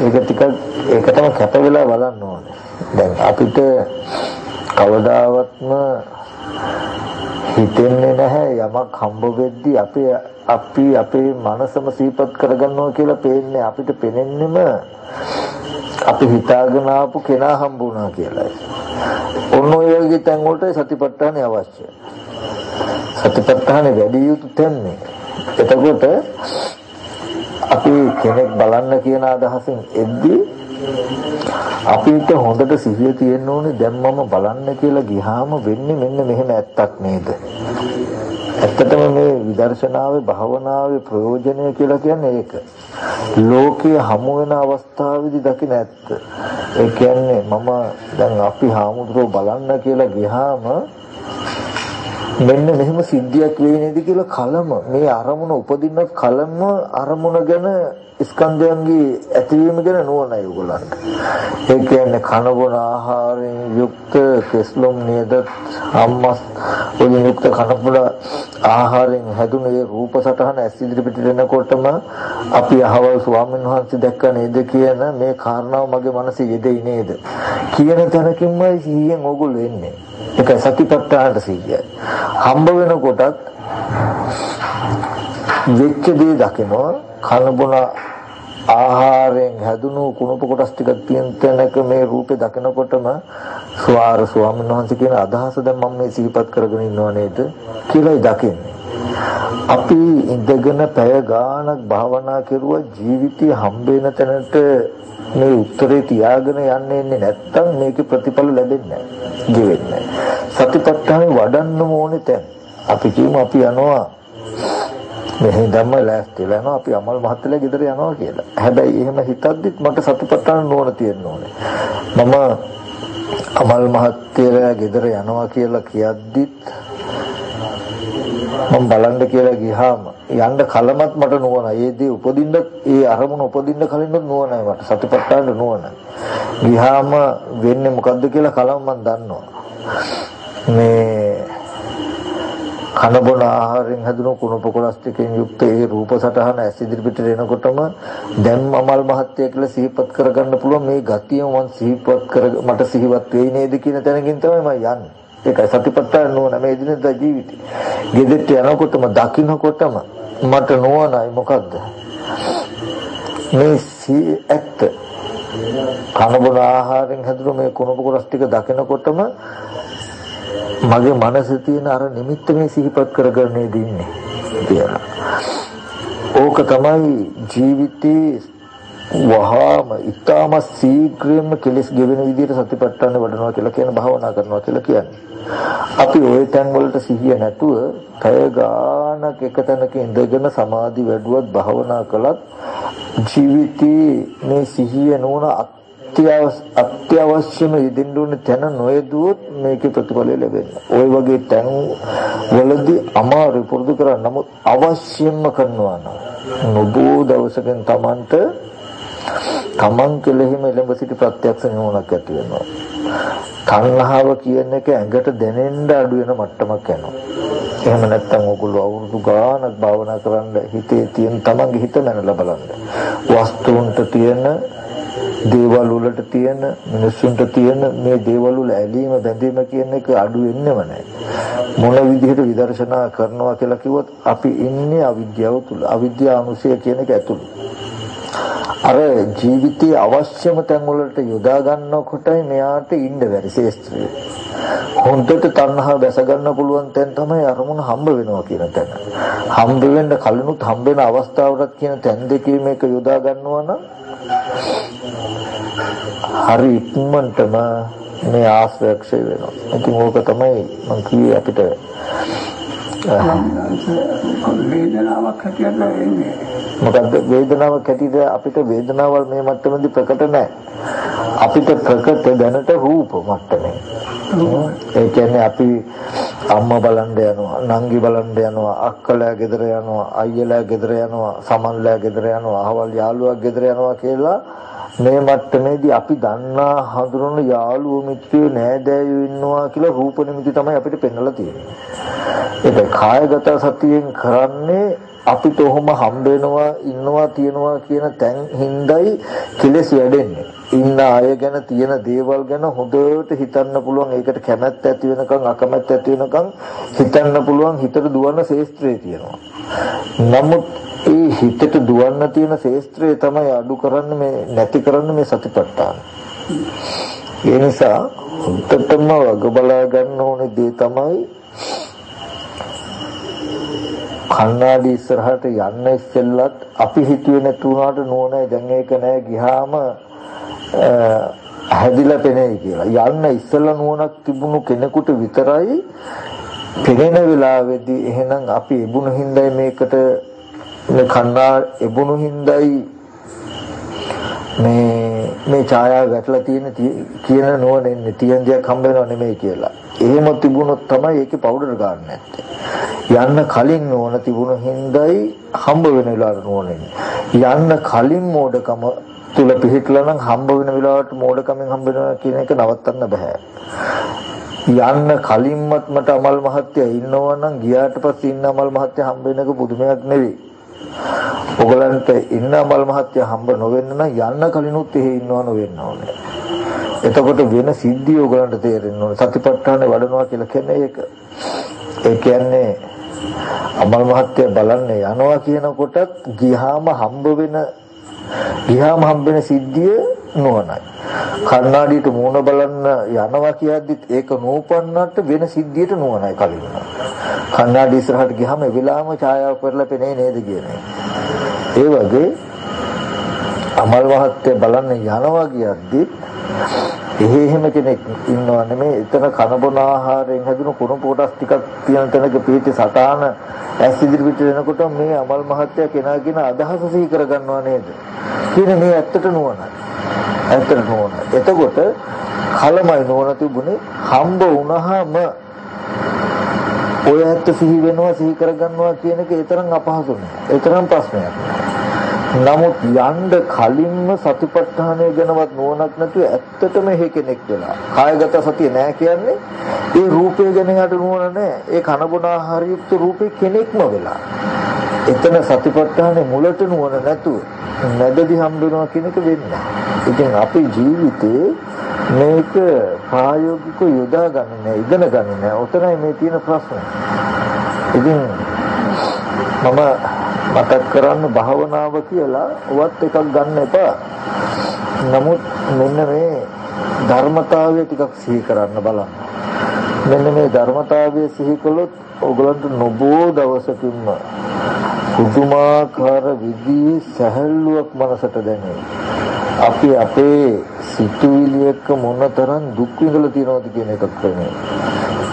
ඒක ටිකක් ඒකටම කැප වෙලා බලන්න ඕනේ. දැන් අපිට කවදාවත්ම හිතෙන්නේ නැහැ යමක් හම්බ වෙද්දී අපේ අපි අපේ මනසම සීපත් කරගන්නවා කියලා පේන්නේ අපිට පෙනෙන්නෙම අපි හිතාගෙන ආපු කෙනා හම්බුණා කියලායි. ඔන්න ඔය වගේ තැන් වලට සතිපට්ඨානය අවශ්‍යයි. සතිපට්ඨානෙ වැඩි යුතු තැන්නේ. එතකොට අපි කෙනෙක් බලන්න කියන අදහසින් එද්දී අපිට හොඳට සිහිය තියෙන්න ඕනේ දැන් මම බලන්න කියලා ගියාම වෙන්නේ මෙන්න මෙහෙම ඇත්තක් නේද? ඇත්තටම මේ විදර්ශනාවේ භාවනාවේ ප්‍රයෝජනය කියලා කියන්නේ ඒක. ලෝකයේ හමු වෙන අවස්ථාවේදී දකින්න ඇත්ත. ඒ කියන්නේ මම දැන් අපි හාමුදුරුවෝ බලන්න කියලා ගියාම මෙන්න මෙහෙම සිද්ධියක් වෙයි නේද කියලා කලම මේ අරමුණ උපදින්න කලම අරමුණ ගැන ස්කන්ධයන්ගේ ඇතිවීම ගැන නුවණයි උගලන්ට. ඒ කියන්නේ කන බොන ආහාරයෙන් යුක්ත කෙස්ලොම් නේද අම්මස් වලින් යුක්ත කන බොන ආහාරයෙන් හැදුන ඒ රූප සටහන ඇස් ඉදිරිපිට එනකොටම අපි අහවල් ස්වාමීන් වහන්සේ දැක්ක නේද කියන මේ කාරණාව මගේ මනසේ යෙදෙයි නේද කියන තැනකින්මයි සිහියෙන් ඕගොල්ලෝ එන්නේ. ඒක සතිපට්ඨානට සිහියයි. හම්බ වෙනකොටත් වෙච්ච දේ දකිනවා කනබුන ආහාරයෙන් හැදුණු කුණප කොටස් ටිකක් තියෙන තැනක මේ රූපේ දකිනකොටම ස්වාර ස්වාමීන් වහන්සේ කියන අදහස දැන් මම මේ සිහිපත් කරගෙන ඉන්නව නේද කියලායි දකින්නේ. අපි ඉඳගෙන පැය ගාණක් භාවනා කරුවා ජීවිතය හම්බෙන තැනට මේ උත්තරේ තියාගෙන යන්නේ නැත්නම් මේකේ ප්‍රතිඵල ලැබෙන්නේ නැහැ. ගෙවෙන්නේ නැහැ. සතිපට්ඨානෙ වඩන්න ඕනේ තැන්. අපි කියමු අපි යනවා මෙහි ධම්ම ලෑස්තිලා යනවා අපි අමල් මහත්තයලා ගෙදර යනවා කියලා. හැබැයි එහෙම හිතද්දිත් මට සතිපට්ඨාන නෝන තියෙන්න ඕනේ. මම අමල් මහත්තයලා ගෙදර යනවා කියලා කියද්දිත් මම බලන්න කියලා ගියාම යන්න කලමත් මට නුවණ. ඒ දේ උපදින්න ඒ අරමුණ උපදින්න කලින් නුවණයි මට. සතිපට්ඨාන නුවණ. ගියාම වෙන්නේ මොකද්ද කියලා කලම මම දන්නවා. මේ කන බොන ආහාරයෙන් හැදුණු කුණු පොකොලස් ටිකෙන් යුක්ත ඒ රූප සටහන ඇස් ඉදිරිපිට එනකොටම දැන් මමල් මහත්ය කියලා සිහිපත් කරගන්න පුළුවන් මේ ගතිය මම සිහිපත් කර මට සිහිවත් වෙයි නේද කියන තැනකින් තමයි මම යන්නේ. ඒකයි සතිපට්ඨාන නෝන මේ දිනදා ජීවිතේ. ගෙදෙට්ට යනකොටම දකින්නකොටම මට නෝනයි මොකද්ද? මේ සී ඇත්ත කන බොන ආහාරයෙන් හැදුණු මේ කුණු පොකොලස් ටික දකිනකොටම මගේ මනසේ තියෙන අර නිමිත්ත මේ සිහිපත් කරගන්නේ දින්නේ කියලා. ඕක තමයි ජීවිතේ වහාම ඊටම ශීඝ්‍රයෙන්ම කෙලස් ගෙවෙන විදිහට සතිපට්ඨාන වඩනවා කියලා කියන භාවනා කරනවා කියලා කියන්නේ. අපි ওই තැන් වලට සිහිය නැතුව පැය ගානක් එක තැනක ඉඳගෙන සමාධි වැඩුවත් භාවනා කළත් ජීවිතේ මේ සිහිය නෝන අත්‍යවශ්‍යම යෙදෙන්න ඕනේ තැන නොයදුවොත් මේකේ ප්‍රතිඵලය ලැබෙන්නේ. ওই වගේ තැන් වලදී අමාරු පුරුදු කරා නමුත් අවශ්‍යම කරනවා නම් නොබෝ දවසකින් Tamanට Taman කෙලෙහිම එළඹ සිටි ප්‍රත්‍යක්ෂ නුවණක් ඇති වෙනවා. තණ්හාව කියන එක ඇඟට දැනෙන්න අඩු වෙන මට්ටමක් යනවා. එහෙම නැත්නම් ඕගොල්ලෝ අවුරුදු ගාණක් භාවනා කරන්න හිතේ තියෙන Tamanගේ හිත මනලා බලන්න. වස්තුන්ට තියෙන දේවල් වලට තියෙන මිනිස්සුන්ට තියෙන මේ දේවල් වල ඇලීම බැඳීම කියන එක අඩු වෙන්නේම නැහැ. මොන විදිහට විදර්ශනා කරනවා කියලා කිව්වොත් අපි ඉන්නේ අවිද්‍යාව තුල. අවිද්‍යාවනුසය කියන එක ඇතුළේ. අර ජීවිතයේ අවශ්‍යම තැන් වලට යොදා ගන්නකොටයි මෙයාට ඉන්න බැරි ශේස්ත්‍රය. හොඳට තණ්හා දැස ගන්න පුළුවන් තැන් තමයි අරමුණ හම්බ වෙනවා කියන තැන. හම්බ වෙන්න කලිනුත් හම්බ වෙන අවස්ථාවටත් කියන තැන් දෙකේ මේක යොදා ගන්නවා නම් හරි ඉක්මනටම මේ ආශ්‍රයක්ෂය වෙනවා. ඉතින් ඕක තමයි මම කිව්වේ අපිට වේදනාවක් හැටියට එන්නේ. මොකද්ද වේදනාවක් හැටියට අපිට වේදනාවල් මේ මට්ටමේදී ප්‍රකට නැහැ. අපිට ප්‍රකට දැනට රූප මට්ටමේ. ඒ කියන්නේ අපි අම්මා බලන්න යනවා, නංගි බලන්න යනවා, අක්කලා ගෙදර යනවා, අයියලා ගෙදර යනවා, සමන්ලා ගෙදර යනවා, අහවල් යාළුවා ගෙදර යනවා කියලා මේ මට්ටමේදී අපි දන්නා හඳුනන යාළුවෝ මිත්‍රයෝ නෑදෑයෝ ඉන්නවා කියලා රූප නිමිති තමයි අපිට පෙන්වලා තියෙන්නේ. ඒක කායගත සතියෙන් කරන්නේ අපිට ඔහොම හම්බ වෙනවා ඉන්නවා තියනවා කියන තැන් හිඳයි කෙලස් වැඩෙන්නේ. ඉන්න අය ගැන තියෙන දේවල් ගැන හොඳට හිතන්න පුළුවන් ඒකට කැමැත්ත ඇති වෙනකන් අකමැත්ත ඇති වෙනකන් හිතන්න පුළුවන් හිතට දුවන ශේස්ත්‍රය තියෙනවා. නමුත් ඒ හිතට දුවන්න තියෙන ශේස්ත්‍රය තමයි අඩු කරන්න මේ නැති කරන්න මේ සතිපට්ඨාන. ඒ නිසා හුත්තටම වග බලා ගන්න ඕනේ දේ තමයි කන්නාඩි ඉස්සරහට යන්න ඉස්සෙල්ලත් අපි හිතුවේ නැතුණාට නෝනේ දැන් ඒක නෑ ගියාම හැදිලා පෙනෙයි කියලා. යන්න ඉස්සෙල්ලා නුවණක් තිබුණු කෙනෙකුට විතරයි පෙනෙන වෙලාවේදී එහෙනම් අපි ඉබුණු හින්දා මේකට මේ කන්නා එබුණු හිඳයි මේ මේ ඡායාව වැටලා තියෙන කියන නෝන එන්නේ තියෙන දෙයක් හම්බ වෙනව නෙමෙයි කියලා. එහෙම තිබුණොත් තමයි ඒකේ පවුඩර් ගන්න නැත්තේ. යන්න කලින් නෝන තිබුණු හිඳයි හම්බ වෙන වෙලාවට නෝන යන්න කලින් මෝඩකම තුල පිහිටලා නම් හම්බ වෙන වෙලාවට මෝඩකමෙන් හම්බ වෙනවා කියන එක නවත්තන්න බෑ. යන්න කලින්මත් මට අමල් මහත්තයා ඉන්නවා නම් ගියාට පස්සේ ඉන්න අමල් මහත්තයා හම්බ වෙන එක පුදුමයක් නෙවෙයි. ඔයගලන්ට ඉන්න අමල් මහත්ය හම්බ නොවෙන්න නම් යන්න කලිනුත් එහෙ ඉන්නව නොවෙන්න ඕනේ. එතකොට වෙන සිද්ධිය ඔයගලන්ට තේරෙන්න ඕනේ. සතිපට්ඨාන වඩනවා කියලා කියන්නේ ඒක. ඒ කියන්නේ අමල් මහත්ය බලන්නේ යනවා කියනකොටත් ගියාම හම්බ වෙන ගියාම හම්බෙන සිද්ධිය නුවණයි. කණ්ණාඩියට මූණ බලන්න යනවා කියද්දිත් ඒක නූපන්නට වෙන සිද්ධියට නුවණයි කලින්. කණ්ණාඩි ඉස්සරහට ගියාම ඒ වෙලාවම ඡායාව පෙරලා පෙනේ නේද කියන්නේ. ඒ වගේ අමල් මහත්ය බලන්න යනවා කියද්දිත් එහෙ එහෙම කෙනෙක් ඉන්නව නෙමෙයි එතන කන බොන ආහාරයෙන් හැදුණු කුණු කොටස් ටිකක් තියෙන තැනක පීති සතාන ඇස් ඉදිරිපිට වෙනකොට මේ අමල් මහත්තයා කෙනාගෙන අදහස සිහි කරගන්නවා නේද? කියන මේ ඇත්තට නුවණ. ඇත්තට නුවණ. එතකොට කලමයි නුවණ තිබුණේ හම්බ වුණාම ඔය ඇත්ත සිහි වෙනවා සිහි කරගන්නවා කියන එක ඒ තරම් අපහසු නෑ. ඒ තරම් ප්‍රශ්නයක් නෑ. නමුත් යන්න කලින්ම සතිපට්ඨානය ගැනවත් නුවණක් නැතුව ඇත්තටම හේ කෙනෙක් වෙලා. කායගත සතිය නෑ කියන්නේ ඒ රූපය ගැන යට නුවණ නෑ. ඒ කනබුන ආහාර යුක්ත රූපේ කෙනෙක්ම වෙලා. එතන සතිපට්ඨානේ මුලට නුවණ නැතුව නැදදි හම්බෙනවා කියන එක වෙන්නේ. ඉතින් අපේ ජීවිතේ මේක ප්‍රායෝගිකව යොදා ගන්න නෑ, ඉගෙන ගන්න නෑ. උතරයි මේ තියෙන ප්‍රශ්නේ. ඉතින් මම මතක් කරන්න භාවනාව කියලා වත් එකක් ගන්න එපා. නමුත් මෙන්න මේ ධර්මතාවය ටිකක් සිහි කරන්න බලන්න. මෙන්න මේ ධර්මතාවය සිහි කළොත් ඔයගලන්ට නොබෝ දවසකින්ම පුදුමාකාර විදිහේ සැහැල්ලුවක් මනසට දැනේ. අපි අපේ සිතුවිලි එක්ක මොනතරම් දුක් විඳලා තියෙනවද කියන එකක් වෙන්නේ.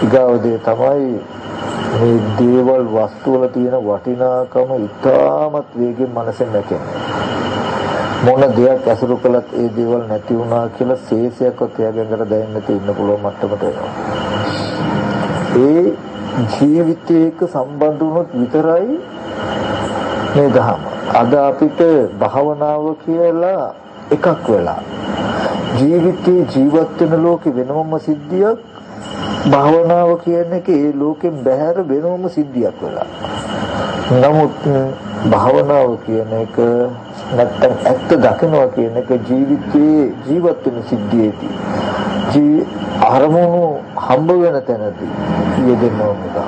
ඊගාවදී තමයි මේ දේවල් වස්තු වල තියෙන වටිනාකම ඉතාමත් වේගෙන් මනසෙන් නැකෙනවා. මොන දෙයක් ඇසුරු කළත් ඒ දේවල් නැති වුණා කියලා ශේෂයක්වත් එයාගෙන්කට දැනෙන්නේ නැති ඉන්න පුළුවන් මට්ටමට එනවා. ඒ ජීවිතයක සම්බන්ධ වුණොත් විතරයි මේ දහම. අද අපිට භාවනාව කියලා එකක් වෙලා ජීවිතේ ජීවත් වෙන ලෝකෙ වෙනමම සිද්ධියක් භාවනාව කියන එක ඒ ලෝකෙන් බැහැර වෙනවම සිද්ධියක් වෙලා. නමුත් භාවනාව කියන එක නැත්තම් ඇත්ත දකිනවා කියන එක ජීවිතයේ ජීවත් වෙන සිද්ධියේදී ජී අරමුණු හම්බ වෙන තැනදී යෙදෙන්න ඕනද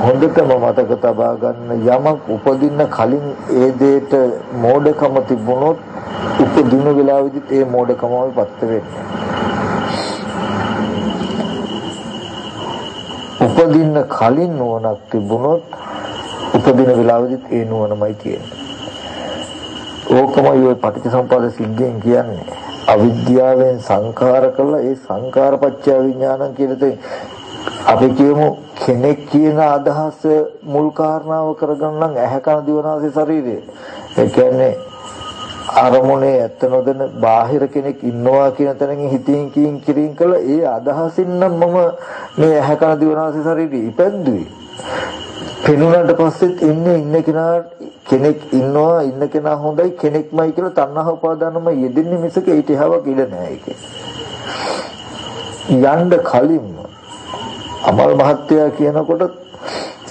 හොඳටම මතක තබා ගන්න යමක් උපදින්න කලින් ඒ දෙයට මෝඩකම තිබුණොත් උපදින වෙලාවෙදිත් ඒ මෝඩකමම පත්ත වෙන්නේ උපදින්න කලින් නුවණක් තිබුණොත් උපදින වෙලාවෙදිත් ඒ නුවණමයි තියෙන්නේ. ඕකමයි ඔය පටිච්චසමුප්පාද සිද්ධියෙන් කියන්නේ. අවිද්‍යාවෙන් සංඛාර කළා ඒ සංඛාරපච්චය විඥානං කියන තේ අපි කියමු කෙනෙක් කියන අදහස මුල් කාරණාව කරගන්න නම් ඇහැ කන දිවනාසය ශරීරය. ඒ කියන්නේ අරමුණේ ඇත්ත නොදැන බාහිර කෙනෙක් ඉන්නවා කියන තැනකින් හිතින් කියින් කිරින් කළ ඒ අදහසින් නම් මම මේ ඇහැ කන දිවනාසය ශරීරය ඉපැද්දුවේ. පෙනුනට පස්සෙත් ඉන්නේ ඉන්න කෙනා කෙනෙක් ඉන්නවා ඉන්න කෙනා හොඳයි කෙනෙක්මයි කියලා තණ්හා උපාදානම යෙදෙන්නේ මිසක ඊට එහාවක් ඉඩ නැහැ ඒකේ. යන්න කලින්ම අමල් මහත්තයා කියනකොට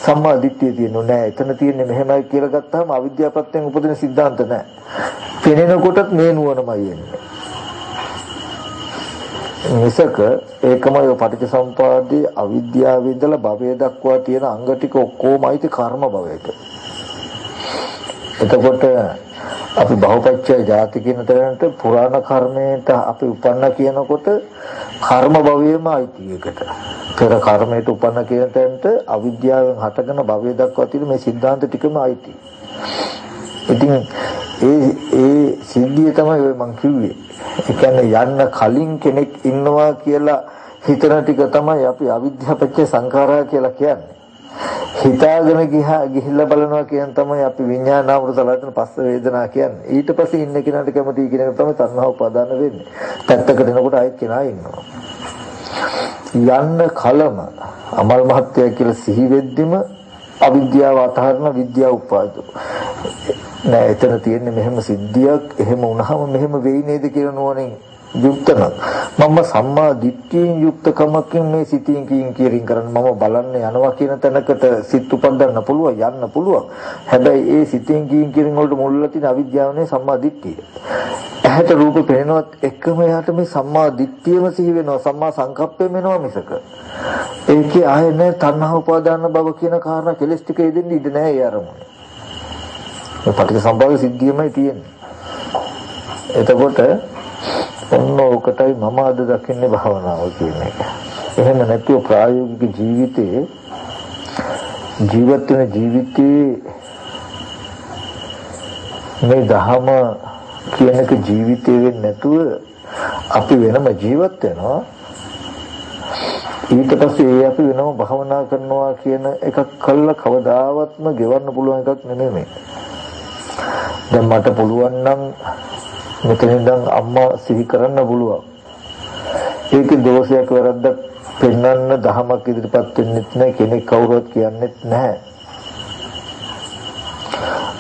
සම්මා දිට්ඨිය තියෙන්නේ නැහැ. එතන තියෙන්නේ මෙහෙමයි කියලා ගත්තාම අවිද්‍යාවපත්යෙන් උපදින સિદ્ધාන්ත නැහැ. පෙනෙනකොටත් මේ නුවණමයි එන්නේ. මිසක ඒකමයි ඔය පටිච්චසමුපාදයේ අවිද්‍යාවේ ඉඳලා භවය දක්වා තියෙන අංග ටික ඔක්කොමයිති කර්ම භවයට. එතකොට අපි බහුපච්චය ජාති කියන තැනට පුරාණ කර්මයට අපි උපන්න කියනකොට කර්ම භවයේම අයිති එකට. පෙර කර්මයට උපන්න කියන තැනට අවිද්‍යාවෙන් හටගෙන භවය දක්වා තියෙන මේ સિદ્ધාන්ත ටිකම අයිති. ඉතින් ඒ ඒ සිද්ධිය තමයි ඔය මං කිව්වේ. ඒ කියන්නේ යන්න කලින් කෙනෙක් ඉන්නවා කියලා හිතන ටික තමයි අපි අවිද්‍යාපච්ච සංඛාරා කියලා කියන්නේ. හිතාගෙන ගිහා ගිහිල්ලා බලනවා කියන තමයි අපි විඥානාමෘත සලකන පස්ස වේදනා කියන්නේ. ඊට පස්සේ ඉන්න කෙනාට කැමති කියන එක තමයි තණ්හා උපාදාන වෙන්නේ. පැත්තකට එනකොට ආයෙත් කෙනා ඉන්නවා. යන්න කලම අමල් මහත්ය කියලා සිහි වෙද්දිම අවිද්‍යාව අතහරන විද්‍යාව උපාදු. නෑ එතන තියෙන්නේ මෙහෙම සිද්ධියක් එහෙම වුණාම මෙහෙම වෙයි නේද කියලා නෝනෙන් යුක්තන මම සම්මා දිට්ඨියෙන් යුක්තකමකින් මේ සිතින් කියින් කියරින් කරන්න. මම බලන්න යනවා කියන තැනකට සිත් උපදින්න පුළුවන් යන්න පුළුවන්. හැබැයි ඒ සිතින් කියින් කියරින් වලට මුල්ලා තියෙන අවිද්‍යාවනේ සම්මා දිට්ඨිය. ඇහැට රූප පේනවත් එකම යාට මේ සම්මා දිට්ඨියම සිහි වෙනවා. සම්මා සංකප්පෙම වෙනවා මිසක. ඒකේ ආයේ නැහැ තණ්හා උපාදාන භව කියන කාරණා කෙලස් ටික ඉදෙන්නේ ඉඳ නැහැ ඒ අරමුණ. මේ පටිච්ච සම්පදාය සිද්ධියමයි තියෙන්නේ. එතකොට ඔන්න ඕකටයි මම අද දකින්නේ භාවනාව කියන එක. එහෙම නැතුව ප්‍රායෝගික ජීවිතයේ ජීවත් වෙන ජීවිතයේ මේ ධහම කියන එක ජීවිතේ වෙන්නේ නැතුව අපි වෙනම ජීවත් වෙනවා ඊට පස්සේ ඒ අපි වෙනම භවනා කරනවා කියන එකක් කළා කවදාවත්ම ගෙවන්න පුළුවන් එකක් නෙමෙයි දැන් මට පුළුවන් නම් මෙතන ඉඳන් අම්මා සිහි කරන්න පුළුවන්. ඒකේ දෝෂයක් වැරද්දක් පෙන්වන්න දහමක් ඉදිරිපත් වෙන්නෙත් නැහැ කෙනෙක් කවුරුවත් කියන්නෙත් නැහැ.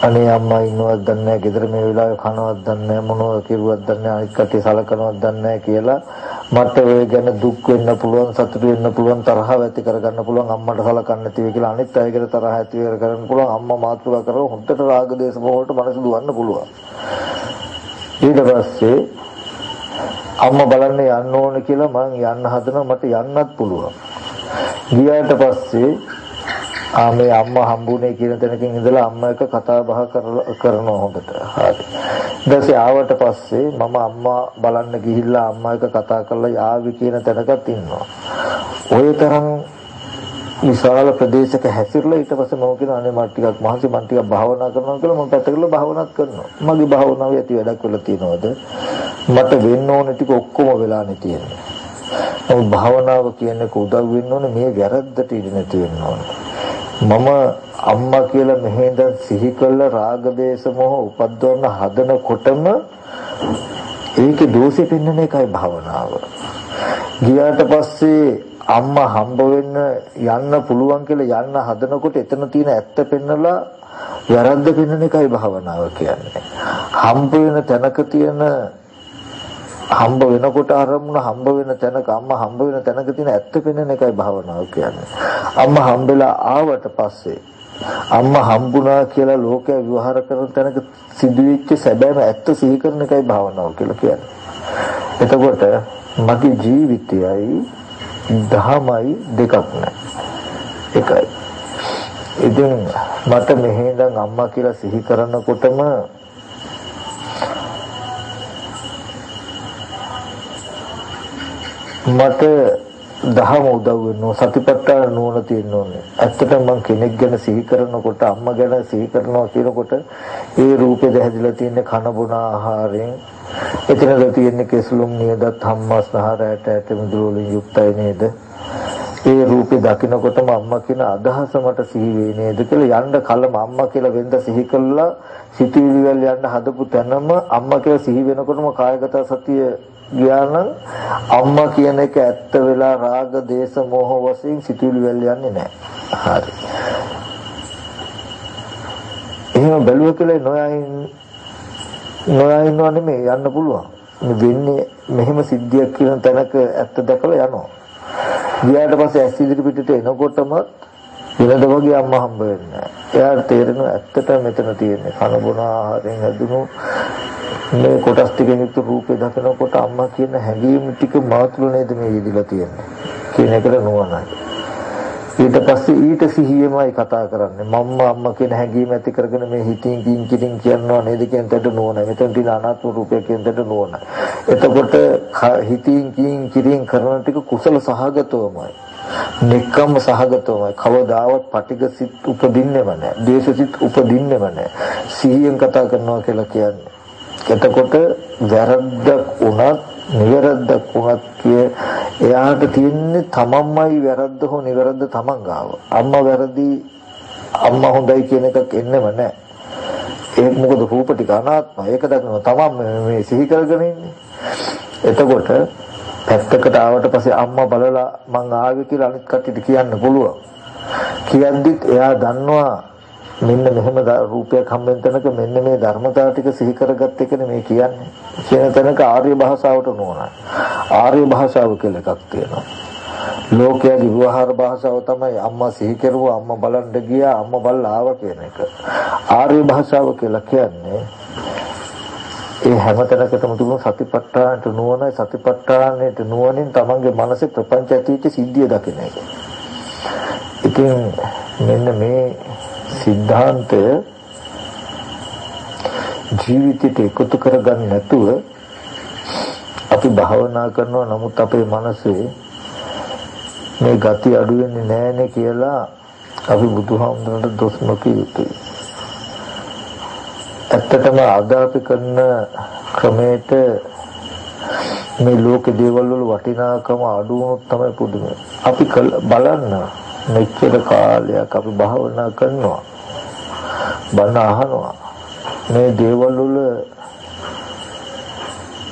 අනේ අම්මා ඉන්නවද දන්නේ නැහැ ගෙදර මේ වෙලාවේ කනවත් දන්නේ නැහැ මොනවද කිරුවත් දන්නේ නැහැ අනිත් කටේ සලකනවත් දන්නේ නැහැ කියලා මට ඔය ගැන දුක් වෙන්න පුළුවන් සතුටු වෙන්න පුළුවන් තරහව ඇති කරගන්න පුළුවන් අම්මට සලකන්නේ නැති වෙයි කියලා අනිත් අයකට තරහ ඇති කරගන්න පුළුවන් අම්මා මාතෘකා කරව හොඳට රාග දේශ මොහොතට මනස දුවන්න පුළුවන්. ඊට පස්සේ අම්මා බලන්න යන්න ඕන කියලා මං යන්න හදනවා මට යන්නත් පුළුවන් ගියාට පස්සේ ආ මේ අම්මා හම්බුනේ කියන තැනකින් ඉඳලා අම්මා එක්ක කතා බහ කරනවා හොඳට. හරි. ඊටසේ ආවට පස්සේ මම අම්මා බලන්න ගිහිල්ලා අම්මා එක්ක කතා කරලා ආවි කියන තැනකත් ඉන්නවා. ওই තරම් විශාල ප්‍රදේශයක හැසිරලා ඊට පස්සේ මම කියන අනේ මම ටිකක් මහන්සි මම ටිකක් භාවනා කරනවා කියලා මම පැත්තකලා භාවනාත් කරනවා. මගේ භාවනාවේ ඇති වැඩක් වෙලා තියෙනවද? මට වෙන්න ඕන ටික ඔක්කොම වෙලානේ තියෙන්නේ. නමුත් භාවනාව කියන්නේ උදව් වෙන්න ඕනේ මේ වැරද්දට ඉඳ නැති වෙන්න ඕනේ. මම අම්මා කියලා මෙහෙඳ සිහි කළ රාග දේශ මොහ උපද්දවන්න හදනකොටම ඒකේ දෝෂෙ පෙන්වන එකයි භාවනාව. ගියාට පස්සේ අම්මා හම්බ වෙන්න යන්න පුළුවන් කියලා යන්න හදනකොට එතන තියෙන ඇත්ත පෙන්නලා වැරද්ද පෙන්වන එකයි භාවනාව කියන්නේ. හම්බ වෙන තැනක තියෙන හම්බ වෙනකොට අරමුණ හම්බ වෙන තැනක අම්මා හම්බ වෙන තැනක තියෙන ඇත්ත පෙනෙන එකයි භාවනාව කියන්නේ. අම්මා හම්බෙලා ආවට පස්සේ අම්මා හම්බුණා කියලා ලෝකය විවහාර කරන තැනක සිදුවෙච්ච සැබෑම ඇත්ත සිහි කරන එකයි භාවනාව කියලා කියන්නේ. එතකොට මගේ ජීවිතයයි දහමයි දෙකක් නෑ. එකයි. ඉතින් මට මෙහෙ ඉඳන් අම්මා කියලා සිහි කරනකොටම මට දහම උදව් වෙනවා සතිපට්ඨාන නුවණ තියෙන්න ඕනේ. ඇත්තටම මම කෙනෙක් ගැන සිහි කරනකොට අම්මා ගැන සිහි කරනවා කියනකොට ඒ රූපේ දැහැදිලා තියෙන කන බොන ආහාරයෙන් එතනද තියෙන කෙසලුම් නියදත් හම්මස්නහරයට ඇට මිදුළු වලින් යුක්තයි නේද? ඒ රූපේ දකිනකොටම අම්මා කියන අදහස මට සිහි වෙයි නේද කියලා යන්න කලම අම්මා කියලා වෙන්ද සිහි කළා සිටිවිලි වල යන්න හදපු තැනම අම්මා කියලා සිහි වෙනකොටම කායගත සතිය ගියා නම් අම්මා කියන එක ඇත්ත වෙලා රාග දේශ මොහ වශයෙන් සිතුවිලි වෙල් යන්නේ නැහැ. හරි. එහෙම බැලුව කියලා නොයයින් නොයයින් නෙමෙයි යන්න පුළුවන්. මේ වෙන්නේ මෙහෙම සිද්ධියක් කියන තැනක ඇත්ත දැකලා යනවා. ගියාට පස්සේ ඇස් ඉදිරි පිටට එනකොටම වෙනද වගේ අම්මා හම්බ වෙන්නේ. එයාට තේරෙනවා ඇත්තට මෙතන තියෙන්නේ කන බොන ආහාරයෙන් හැදුණු මේ කොටස් ටිකෙන් යුක්ත රූපේ දකිනකොට අම්මා කියන හැඟීම් ටික මාතුල නේද මේ ඉදිලා තියෙන්නේ කියන එකට නුවණයි ඊට පස්සේ ඊට සිහියමයි කතා කරන්නේ. මම්ම අම්මා කියන හැඟීම ඇති කරගෙන මේ හිතින් කින් කිරින් කියනවා නේද කියන තැනට නුවණයි මෙතන තියෙන අනාත්ම රූපය කියන තැනට නුවණයි එතකොට හිතින් කින් කිරින් කරන ටික කුසල සහගතවමයි. නික්කම් සහගතවමයි. කවදාවත් පටිඝ සිත් උපදින්නේම නැහැ දේශ සිත් උපදින්නේම නැහැ සිහියෙන් කතා කරනවා කියලා කියන්නේ. එතකොට වැරද්දක් වුණත් නිවැරද්දක් වුණත් කිය එයාට තියෙන්නේ තමන්මයි වැරද්ද හෝ නිවැරද්ද තමන් ගාව. අම්මා වැරදි අම්මා හොඳයි කියන එකක් එන්නෙම නැහැ. ඒක මොකද රූප ටික අනාත්මයි. ඒක දකිනවා තමන් මේ සිහි කරගෙන ඉන්නේ. එතකොට පැත්තකට ආවට පස්සේ අම්මා බලලා මං ආවේ කියලා අනිත් කට්ටියට කියන්න පුළුවන්. කියද්දිත් එයා දන්නවා මෙන්න මෙහෙම රූපයක් හම්බෙන් තැනක මෙන්න මේ ධර්මතාව ටික සිහි කරගත්ත එකනේ මේ කියන්නේ. කියන තැනක ආර්ය භාෂාවට නෝනයි. ආර්ය භාෂාව කියලා එකක් තියෙනවා. ලෝකයේ විවහාර භාෂාව තමයි අම්මා සිහි කරුවා අම්මා බලන්න ගියා අම්මා බලලා ආවා කියන එක. ආර්ය භාෂාව කියලා කියන්නේ ඒ හැම තැනකටම තිබුණු සතිපට්ඨානට නුවණයි සතිපට්ඨානයට නුවණින් තමන්ගේ මනසේ ප්‍රපංච ඇතිවෙච්ච සිද්ධිය දකින එක. ඉතින් මෙන්න මේ සිද්ධාන්තය ජීවිතයට එකතු කරගන්න නැතුව අපි භාවනා කරනවා නමුත් අපේ මනසේ මේ gati අඩු වෙන්නේ නැහැනේ කියලා අපි බුදුහාමුදුරන්ට දොස් නොකිය යුතුයි. ඇත්තටම අද අපි කරන ක්‍රමයට මේ ලෝක දේවල් වල වටිනාකම අඩු වුණොත් තමයි පුදුමය. අපි බලන්න මෙච්චර කාලයක් අපි භාවනා කරනවා. බණ අහනවා. මේ දේවල් වල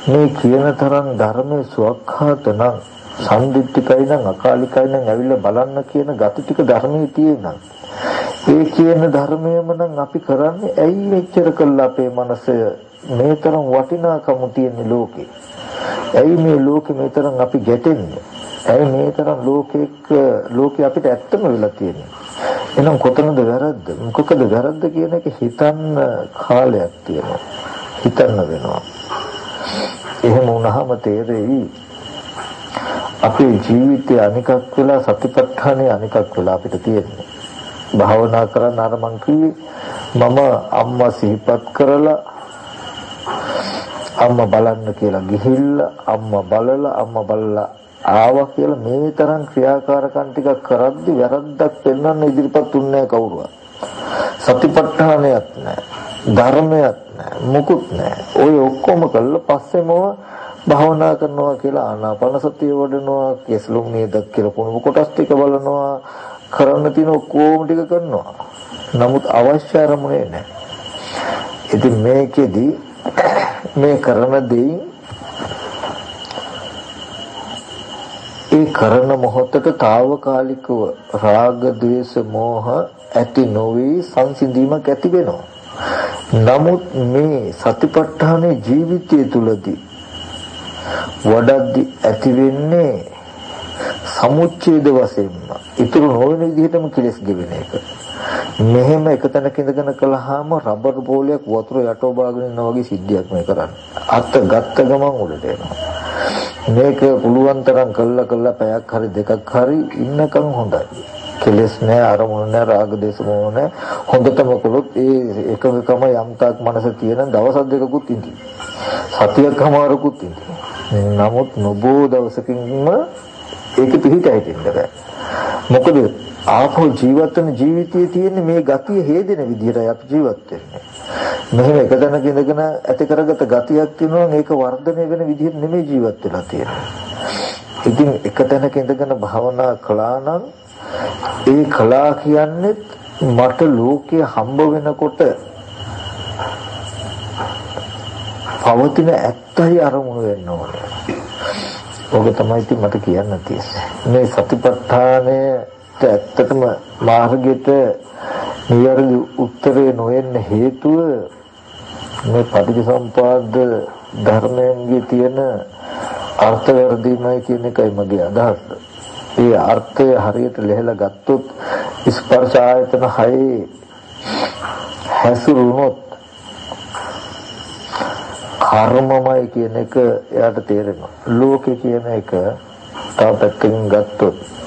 මේ කියන තරම් ධර්මයේ සුවක්ඛාත නම් සම්දිත්තිකයි නම් අකාලිකයි නම් ඇවිල්ලා බලන්න කියන gati ටික ධර්මයේ තියෙනවා. ඒ කියන ධර්මයම නම් අපි කරන්නේ ඇයි මෙච්චර කළා අපේ මනස මේ තරම් වටිනාකම තියෙන ලෝකේ. ඇයි මේ ලෝකෙ මේ තරම් අපි ගැටෙන්නේ? ඇයි මේ තරම් ලෝකෙක ලෝකෙ අපිට ඇත්තම වෙලා තියෙන්නේ? එහෙනම් කොතනද වැරද්ද? මොකකද වැරද්ද කියන එක හිතන්න කාලයක් තියෙනවා. හිතන්න වෙනවා. එහෙම වුණාම තේරෙයි අපේ ජීවිතය අනිකක් වෙලා සතිපට්ඨානේ අනිකක් වෙලා අපිට තියෙන්නේ. භාවනා කරන්න අර මං කිව්වේ මම අම්මා සිහිපත් කරලා අම්මා බලන්න කියලා ගිහිල්ලා අම්මා බලලා අම්මා බලලා ආවා කියලා මේ තරම් ක්‍රියාකාරකම් ටිකක් කරද්දි වැරද්දක් පෙන්වන්න ඉදිරිපත් උන්නේ කවුරුවත්. සතිපට්ඨානයක් නැහැ. ධර්මයක් නැහැ. මුකුත් නැහැ. ওই ඔක්කොම කළා පස්සේම භාවනා කරනවා කියලා ආනාපාන සතිය වඩනවා, කෙස්ලුම් නේද කියලා කුණු කොටස් ටික බලනවා, කරන්න තියෙන ඔක්කොම ටික කරනවා. නමුත් අවශ්‍ය අරමුණේ නැහැ. ඉතින් මේකෙදි මේ කරන දෙයින් ඒ කරන මොහොතට తాවකාලිකව රාග ద్వේස මෝහ ඇති නොවි සංසිඳීමක් ඇති වෙනවා. නමුත් මේ සතිපට්ඨාන ජීවිතය තුලදී වඩද්දි ඇති වෙන්නේ සමුච්ඡේද වශයෙන්ම ඉතුරු නොවන විදිහටම කෙලස් ගෙවෙන එක. මෙහෙම එක තැනක ඉඳගෙන කළාම රබර් බෝලයක් වතුර යටෝ බාගෙන යනවා වගේ සිද්ධියක් මේ කරන්නේ. අත ගත්ත ගමන් උඩට එනවා. මේක පුළුවන් තරම් කළා කළා පැයක් හරි දෙකක් හරි ඉන්නකම් හොඳයි. කෙලස් නෑ අරමුණ නෑ රාග දේශ මොහ නෑ හොඳටම කළොත් ඒ එකකම යම් තාක් මනස තියෙන දවස් දෙකකුත් ඉඳී. සතියක්මාරකුත් ඉඳී. නමුත් නොබෝ දවසකින්ම ඒක පිළිටයි දෙන්න බෑ. මොකද ආපහු ජීවත් වෙන ජීවිතයේ තියෙන මේ ගතිය හේදෙන විදිහටයි අපි ජීවත් වෙන්නේ. මෙහෙම එක තැනක ඉඳගෙන ඇති කරගත ගතියක් තියෙනවා මේක වර්ධනය වෙන විදිහට නෙමෙයි ජීවත් වෙලා තියෙන්නේ. ඉතින් එක තැනක ඉඳගෙන භාවනා කළා නම් ඒ කලා කියන්නේ මට ලෝකයේ හම්බ වෙනකොට පවතින ඇත්තයි අරමුණු වෙන්න ඕනේ. ඔබ තමයි ඉතින් මට කියන්න තියෙන්නේ. මේ සතිපට්ඨානයට ඇත්තටම මාර්ගයට නිවැරදි උත්තරේ නොවෙන්න හේතුව මේ පටිච්චසමුපාද ධර්මයන්ගේ තියෙන අර්ථ වර්ධීමයි කියන එකයි මගේ අදහස. ඒ අර්ථය හරියට ලෙහලා ගත්තොත් ස්පර්ශ ආයතන හයේ හැසිරුණොත් කර්මමයි කියන එක එයාට තේරෙනවා. ලෝකේ කියන එක තව පැත්තකින් ගත්තොත්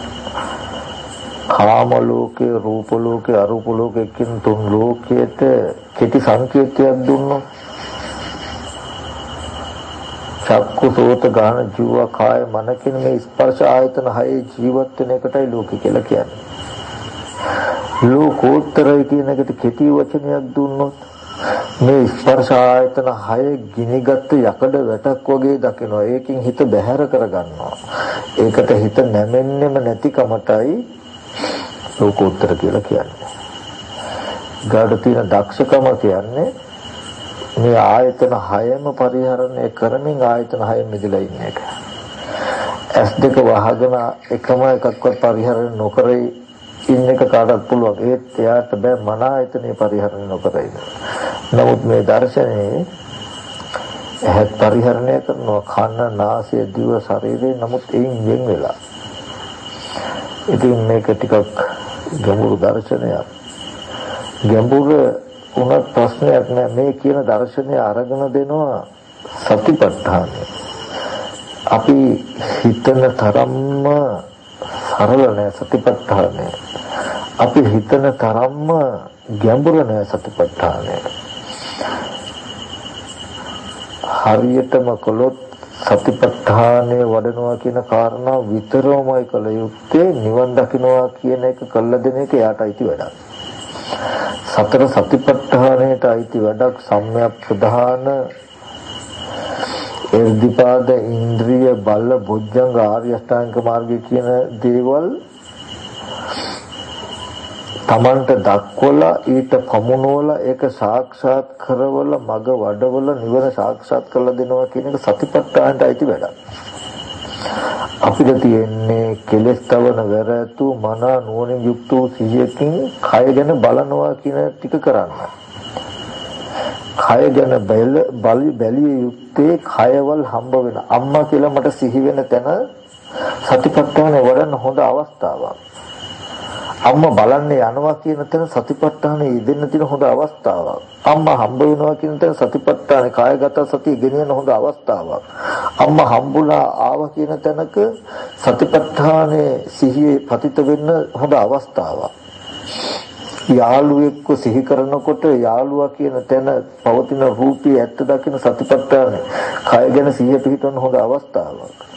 කාම ලෝකේ රූප ලෝකේ අරූප ලෝකේ කියන තුන් ලෝකයට කෙටි සංකේතයක් දුන්නොත් චක්කු සෝත ගාන ජීව කාය මන කියන මේ ස්පර්ශ ආයතන හයේ ජීවත් වෙන එකටයි ලෝකේ කියලා කියන්නේ. ලෝකෝත්තරය කියන එකට කෙටි වචනයක් දුන්නොත් මේ ස්පර්ශ ආයතන හය ගිනිගත් යකඩ වැටක් වගේ දකිනවා. ඒකෙන් හිත බැහැර කරගන්නවා. ඒකට හිත නැමෙන්නෙම නැතිකමටයි ලෝකෝත්තර කියලා කියන්නේ. ගාඩ තියෙන දක්ෂකම කියන්නේ මේ ආයතන හයම පරිහරණය කරමින් ආයතන හයෙන් මිදලා ඉන්න එක. S දෙක වහගෙන එකම එකක්වත් පරිහරණය නොකර ඉන්න එක කාටත් පුළුවන්. ඒත් එයාට බෑ මන ආයතනේ පරිහරණය නොකර ඉන්න. නමුත් මේ දර්ශනේ ඇහත් පරිහරණය කරනවා කන නාසය දිව ශරීරය නමුත් එයින් වෙන් වෙලා. ඉතින් මේක ටිකක් ගැඹුරු දර්ශනයක්. ගැඹුරු උනත් ප්‍රශ්නයක් නෑ මේ කියන දර්ශනය අරගෙන දෙනවා සතිපට්ඨානය. අපි හිතන තරම්ම සරල නෑ සතිපට්ඨානය. අපි හිතන තරම්ම ගැඹුරු නෑ සතිපට්ඨානය. හරියටම කළොත් සතිපට්ඨානය වඩනවා කියන කාරණා විතරමයි කළ යුත්තේ නිවන් දකින්නවා කියන එක කළ දෙන එක යාට අයිති වැඩක්. සතර සතිපට්ඨානයට අයිති වැඩක් සම්‍යක් ප්‍රධාන එර්ධිපාද ඉන්ද්‍රිය බල බොජ්ජංග ආර්ය අෂ්ටාංග මාර්ගය කියන දේවල් තමන්ට දක්වලා ඊට පමුණුවලා ඒක සාක්ෂාත් කරවල මග වඩවල නිවන සාක්ෂාත් කරලා දෙනවා කියන එක සතිපට්ඨානට අයිති වැඩක්. අපිට තියෙන්නේ කෙලස් තවන වැරැතු මන නුවණින් යුක්ත වූ සිහියකින් කය ගැන බලනවා කියන ටික කරන්න. කය ගැන බැල බැලිය යුත්තේ කයවල් හම්බ වෙන අම්මා කියලා මට සිහි වෙන තැන සතිපට්ඨාන වඩන්න හොඳ අවස්ථාවක්. අම්මා බලන්න යනවා කියන තැන සතිපට්ඨානෙ යෙදෙන්න තියෙන හොඳ අවස්ථාවක්. අම්මා හම්බ වෙනවා කියන තැන සතිපට්ඨානෙ කායගත සතිය ගෙනියන හොඳ අවස්ථාවක්. අම්මා හම්බුලා ආව කියන තැනක සතිපට්ඨානෙ සිහියේ පතිත වෙන්න හොඳ අවස්ථාවක්. යාළුවෙක්ව සිහි කරනකොට යාළුවා කියන තැන පවතින රූපී ඇත්ත දකින සතිපට්ඨානෙ කය ගැන සිහිය පිහිටවන්න හොඳ අවස්ථාවක්.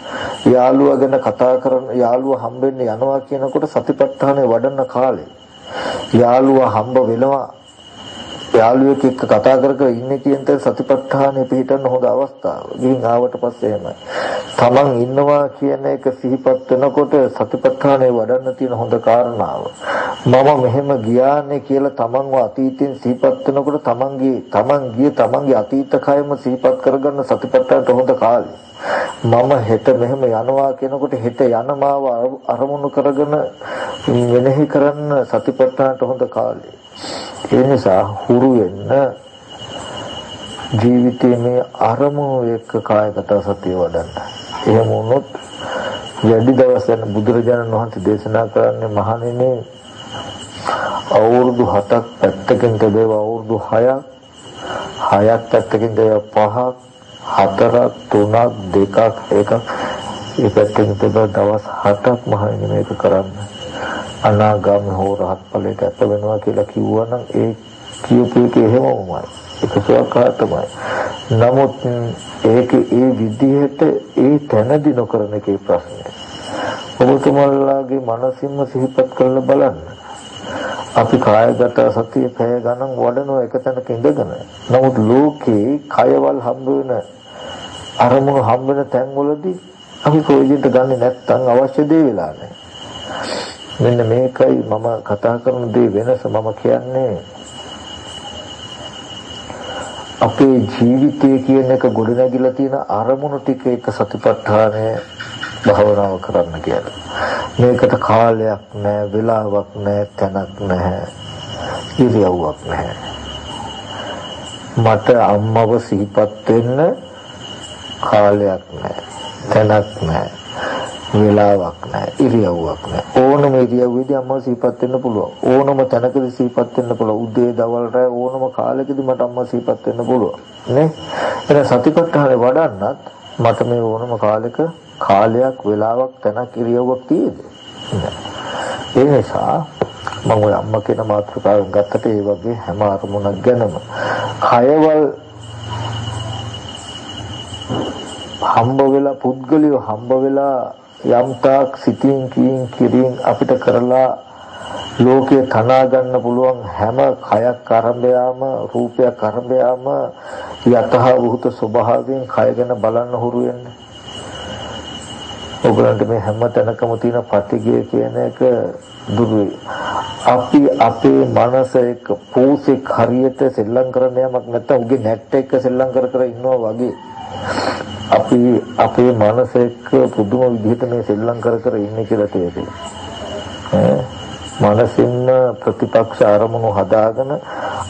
යාළුවා ගැන කතා කරන යාළුවා හම්බෙන්න යනවා කියනකොට සතිපට්ඨානේ වඩන කාලේ යාළුවා හම්බ වෙනවා යාළුවෙක් එක්ක කතා කර කර ඉන්නේ කියන තේ සතිපට්ඨානෙ පිළිටන්න හොඳ අවස්ථාව. ගිහින් ආවට පස්සේ එහෙමයි. Taman ඉන්නවා කියන එක සිහිපත් වෙනකොට සතිපට්ඨානෙ වඩන්න තියෙන හොඳ කාරණාව. මම මෙහෙම ගියානේ කියලා Tamanව අතීතයෙන් සිහිපත් වෙනකොට Tamanගේ Taman ගිය Tamanගේ අතීත කයම සිහිපත් කරගන්න සතිපට්ඨානට හොඳ කාලේ. මම හෙට මෙහෙම යනවා කියනකොට හෙට යන මාව අරමුණු කරගෙන වෙනෙහි කරන්න සතිපට්ඨානට හොඳ කාලේ. ඒ නිසා හුරු වෙන්න ජීවිතයේ මේ අරමුණු එක්ක කායගත සතිය වඩන්න. එහෙම වුණොත් වැඩි දවස් යන බුදුරජාණන් වහන්සේ දේශනා කරන්නේ මහණෙනි අවුරුදු 7ක් පැත්තකින් තිබේව අවුරුදු 6ක් 6ක් පැත්තකින් තිබේව 5ක් 4ක් 3ක් 2ක් 1ක් ඒ පැත්තකින් තිබේව දවස් 7ක් මහණෙනි මේක කරන්නේ අනාගාමී හෝ රහත් ඵලයට ඇත වෙනවා කියලා කිව්වනම් ඒ කියපු එක එහෙමමයි. ඒක සුවකාතමයි. නමුත් ඒක ඒ විදිහට ඒ තැනදී නොකරන එකේ ප්‍රශ්නය. ඔබතුමල්ලාගේ මනසින්ම සිහිපත් කරලා බලන්න. අපි කායගත සතිය පැය ගණන් වඩනවා එක තැනක ඉඳගෙන. නමුත් ලෝකේ කයවල් හම්බ වෙන අරමුණු හම්බ වෙන තැන්වලදී අපි ප්‍රයෝජනට ගන්නේ නැත්නම් අවශ්‍ය දේ වෙලා නැහැ. මෙන්න මේකයි මම කතා කරන දේ වෙනස මම කියන්නේ අපේ ජීවිතය කියන එක ගොඩනැගිලා තියෙන අරමුණු ටික එක සතිපට්ඨානය භාවනාව කරන්න කියලා. මේකට කාලයක් නැහැ, වෙලාවක් නැහැ, තැනක් නැහැ, ඉරියව්වක් නැහැ. මට අම්මව සිහිපත් වෙන්න කාලයක් නැහැ, තැනක් නැහැ. වෙලාවක් නැහැ ඉරියව්වක් නැහැ. ඕනම ඉරියව්වෙදී අම්මා සිහිපත් වෙන්න පුළුවන්. ඕනම තැනකදී සිහිපත් වෙන්න පුළුවන්. උදේ දවල් රැ ඕනම කාලෙකදී මට අම්මා සිහිපත් වෙන්න පුළුවන්. නේ? එන සතිපට්ඨානේ වඩන්නත් මට මේ ඕනම කාලෙක කාලයක් වෙලාවක් තැනක් ඉරියව්වක් තියෙද? ඒ නිසා මම ඔය අම්මා කියන මාතෘකාවෙන් ගත්තට ඒ වගේ හැම අරමුණක් ගැනම කයවල් හම්බ වෙලා පුද්ගලිය හම්බ වෙලා යම් තාක් සිතින් කියින් කිරින් අපිට කරලා ලෝකේ තනා ගන්න පුළුවන් හැම කයක් අරඹයාම රූපයක් අරඹයාම යතහ වූත ස්වභාවයෙන් කය ගැන බලන්න හුරු වෙන්න. ඔයගලන්ට මේ හැම තැනකම තියෙන පටිගය කියන එක දුරුයි. අපි අපේ මනස එක්ක පූසෙක් හරියට සෙල්ලම් කරන්න යමක් නැත්නම් උගේ නැට් එක සෙල්ලම් කර කර ඉන්නවා වගේ අපි අපේ මනස එක්ක පුදුම විදිහට මේ සෙල්ලම් කර කර ඉන්නේ කියලා තේරෙයි. ඈ මනසින්ම ප්‍රතිපක්ෂ අරමුණු හදාගෙන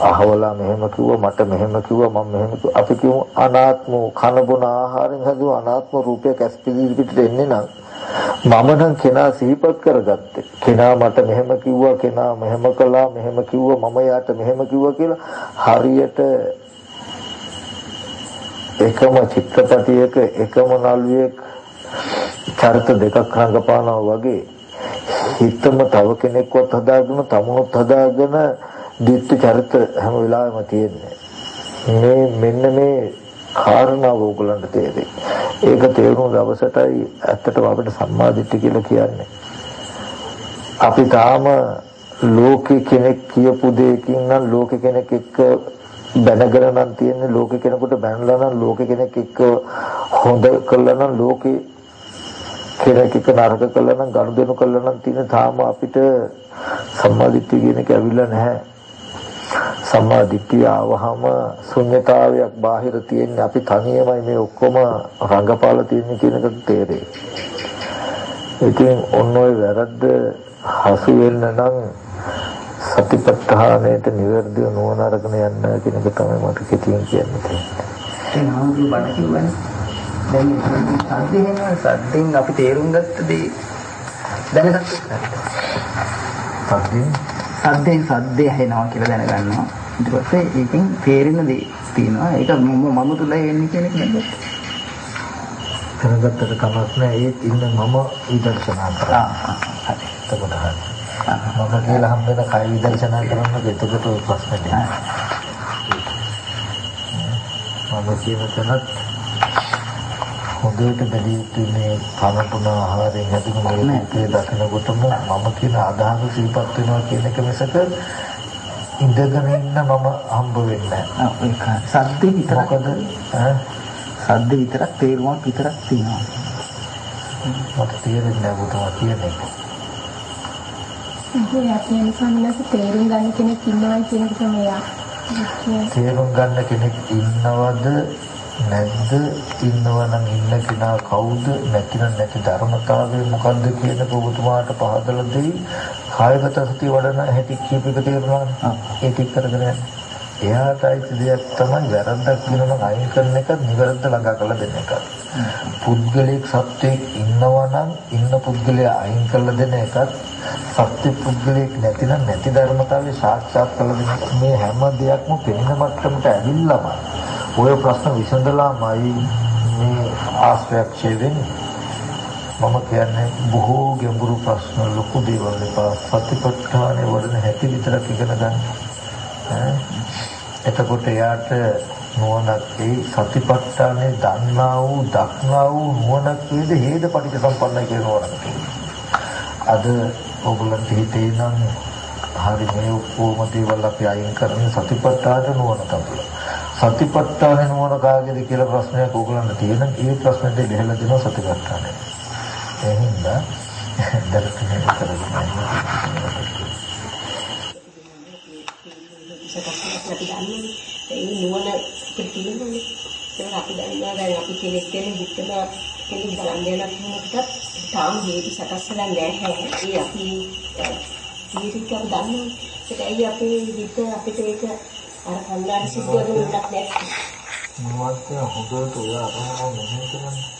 අහවලා මෙහෙම කිව්වා මට මෙහෙම කිව්වා මම මෙහෙම කිව්වා අපි කියමු අනාත්ම කන බොන ආහාරයෙන් හදුව අනාත්ම රූපයක් ඇස් පිළිවිට එන්නේ නම් මම නම් කෙනා සිහිපත් කරගත්තේ කෙනා මට මෙහෙම කිව්වා කෙනා මෙහෙම කළා මෙහෙම කිව්වා මම යාට මෙහෙම කිව්වා කියලා හරියට එකම චිත්‍රපටයක එකම නළුවෙක් චරිත දෙකක් රඟපානවා වගේ හිතම තව කෙනෙක්වත් හදාගෙන තමුණුත් හදාගෙන දිත්ත චරිත හැම වෙලාවෙම තියෙන්නේ මේ මෙන්න මේ කාරණාව ඕගලන්ට තේරෙයි. ඒක තේරුණු දවසටයි ඇත්තටම අපිට සම්මාදිට්ඨිය කියලා කියන්නේ. අපි තාම ලෝකේ කෙනෙක් කියපු දෙයකින් නම් ලෝකේ කෙනෙක් එක්ක බැනගෙන නම් තියෙන්නේ ලෝකේ කෙනෙකුට බැනලා නම් ලෝකේ කෙනෙක් එක්ක හොඳ කළා නම් ලෝකේ කෙනෙක් එක්ක නරක කළා නම් ගනුදෙනු කළා නම් තියෙන තාම අපිට සම්මාදිට්ඨිය කියන එක ඇවිල්ලා නැහැ. සම්මා දිට්ඨිය ආවහම ශුන්්‍යතාවයක් බාහිර තියෙන්නේ අපි තනියමයි මේ ඔක්කොම රංගපාලා තියෙන්නේ කියන එක තේරෙයි. ඉතින් ඔන්න ඔය වැරද්ද හසු වෙන්න නම් සතිපට්ඨානයට නිවැරදිව නුවණ අරගෙන යන්න කියන එක තමයි මට කෙටියෙන් කියන්න තියෙන්නේ. දැන් සද්දෙන් සද්දෙන් අපි තේරුම් ගත්ත දේ දැනගත්ත සද්දෙන් සද්දෙන් සද්දේ ඇහෙනවා කියලා දැනගන්නවා. ඊට පස්සේ ඒකෙන් තේරෙන දේ තියෙනවා. ඒක මම මම තුල එන්නේ කියන එක නේද? දැනගත්තට කමක් නැහැ. ඒත් ඉන්න මම විදර්ශනා කරා. හරි. එතකොට හරි. මම කියලා හම්බෙන කය විදර්ශනා කරනකොට එතකොට ඔය ප්‍රශ්නේ නෑ. මම කියන තැනත් හොඳට බැදී යුතු මේ කනටුන ආහාරයෙන් හැදුණු මේ රූපේ දකිනකොටම මම කියන අදහස සිහිපත් වෙනවා කියන එක මිසක ඉඳගෙන ඉන්න මම හම්බ වෙන්නේ ආ ඒක සද්දේ විතරක් මොකද ඈ සද්ද විතරක් තේරුමක් විතරක් තියෙනවා. මට තේරෙන්නේ නැහැ පුතා කියන අපි නිකන්ලස තේරුම් ගන්න කෙනෙක් ඉන්නවා කියන එක තමයි. තේරුම් ගන්න කෙනෙක් ඉන්නවද නැද්ද? ඉන්නවනම් ඉන්න කෙනා කවුද? නැතිනම් නැති ධර්මතාවය මොකද්ද කියන ඔබතුමාට පහදලා දෙයි. කායගත සතිය වඩන හැටි කීප එක තේරුණා ඒ ටික කරගෙන යන්න. එයාට අයිති දෙයක් තමයි වැරද්දක් කියනවා අයින් කරන එක නිවැරද්ද ළඟා කරලා දෙන එක. පුද්ගලික සත්‍යයක් ඉන්නවා නම් ඉන්න පුද්ගලයා අයින් කරලා දෙන එකත් සත්‍ය පුද්ගලික නැතිනම් නැති ධර්මතාවය සාක්ෂාත් කරලා දෙන මේ හැම දෙයක්ම පෙනෙන මට්ටමට ඇවිල්ලාම ඔය ප්‍රශ්න විසඳලාමයි මේ ආශ්‍රයක්ෂය වෙන්නේ. මම කියන්නේ බොහෝ ගැඹුරු ප්‍රශ්න ලොකු දේවල් එපා සතිපට්ඨානේ වඩන හැටි විතරක් ඉගෙන ගන්න. එතකොට එයාට නුවණක් ඒ සතිපට්ඨානේ දන්නා වූ දක්නා වූ නුවණක් වේද හේද පටිච්ච සම්පන්නයි කියන නුවණක් අද ඔයගොල්ලන්ට හිතේ නම් හරි මේ ඔක්කොම දේවල් අපි අයින් කරන්නේ සතිපට්ඨාන නුවණ තමයි. සතිපට්ඨාන නුවණ කාගේද කියලා ප්‍රශ්නයක් ඔයගොල්ලන්ට තියෙන ඒ ප්‍රශ්නෙට දෙහෙලා දෙනවා සතිපට්ඨානය. ඒ හින්දා දරට මේ කරගෙන අපි දන්නේ ඒ නුවණ අපිට තියෙනවානේ ඒක අපි දන්නවා දැන් අපි කෙනෙක් කෙනෙක් හිතලා කෙනෙක් බලන්න යන කෙනෙක්ට තාම හේතු සකස් වෙලා නැහැ ඒ අපි ජීවිතය අපි දන්නවා ඒක ඇයි අපේ හිත අපිට ඒක අර කන්දාරි සිද්ධ වෙන එකක් නැත්තේ මොනවද හොඳට ඔය අරමුණ මෙහෙම කරන්නේ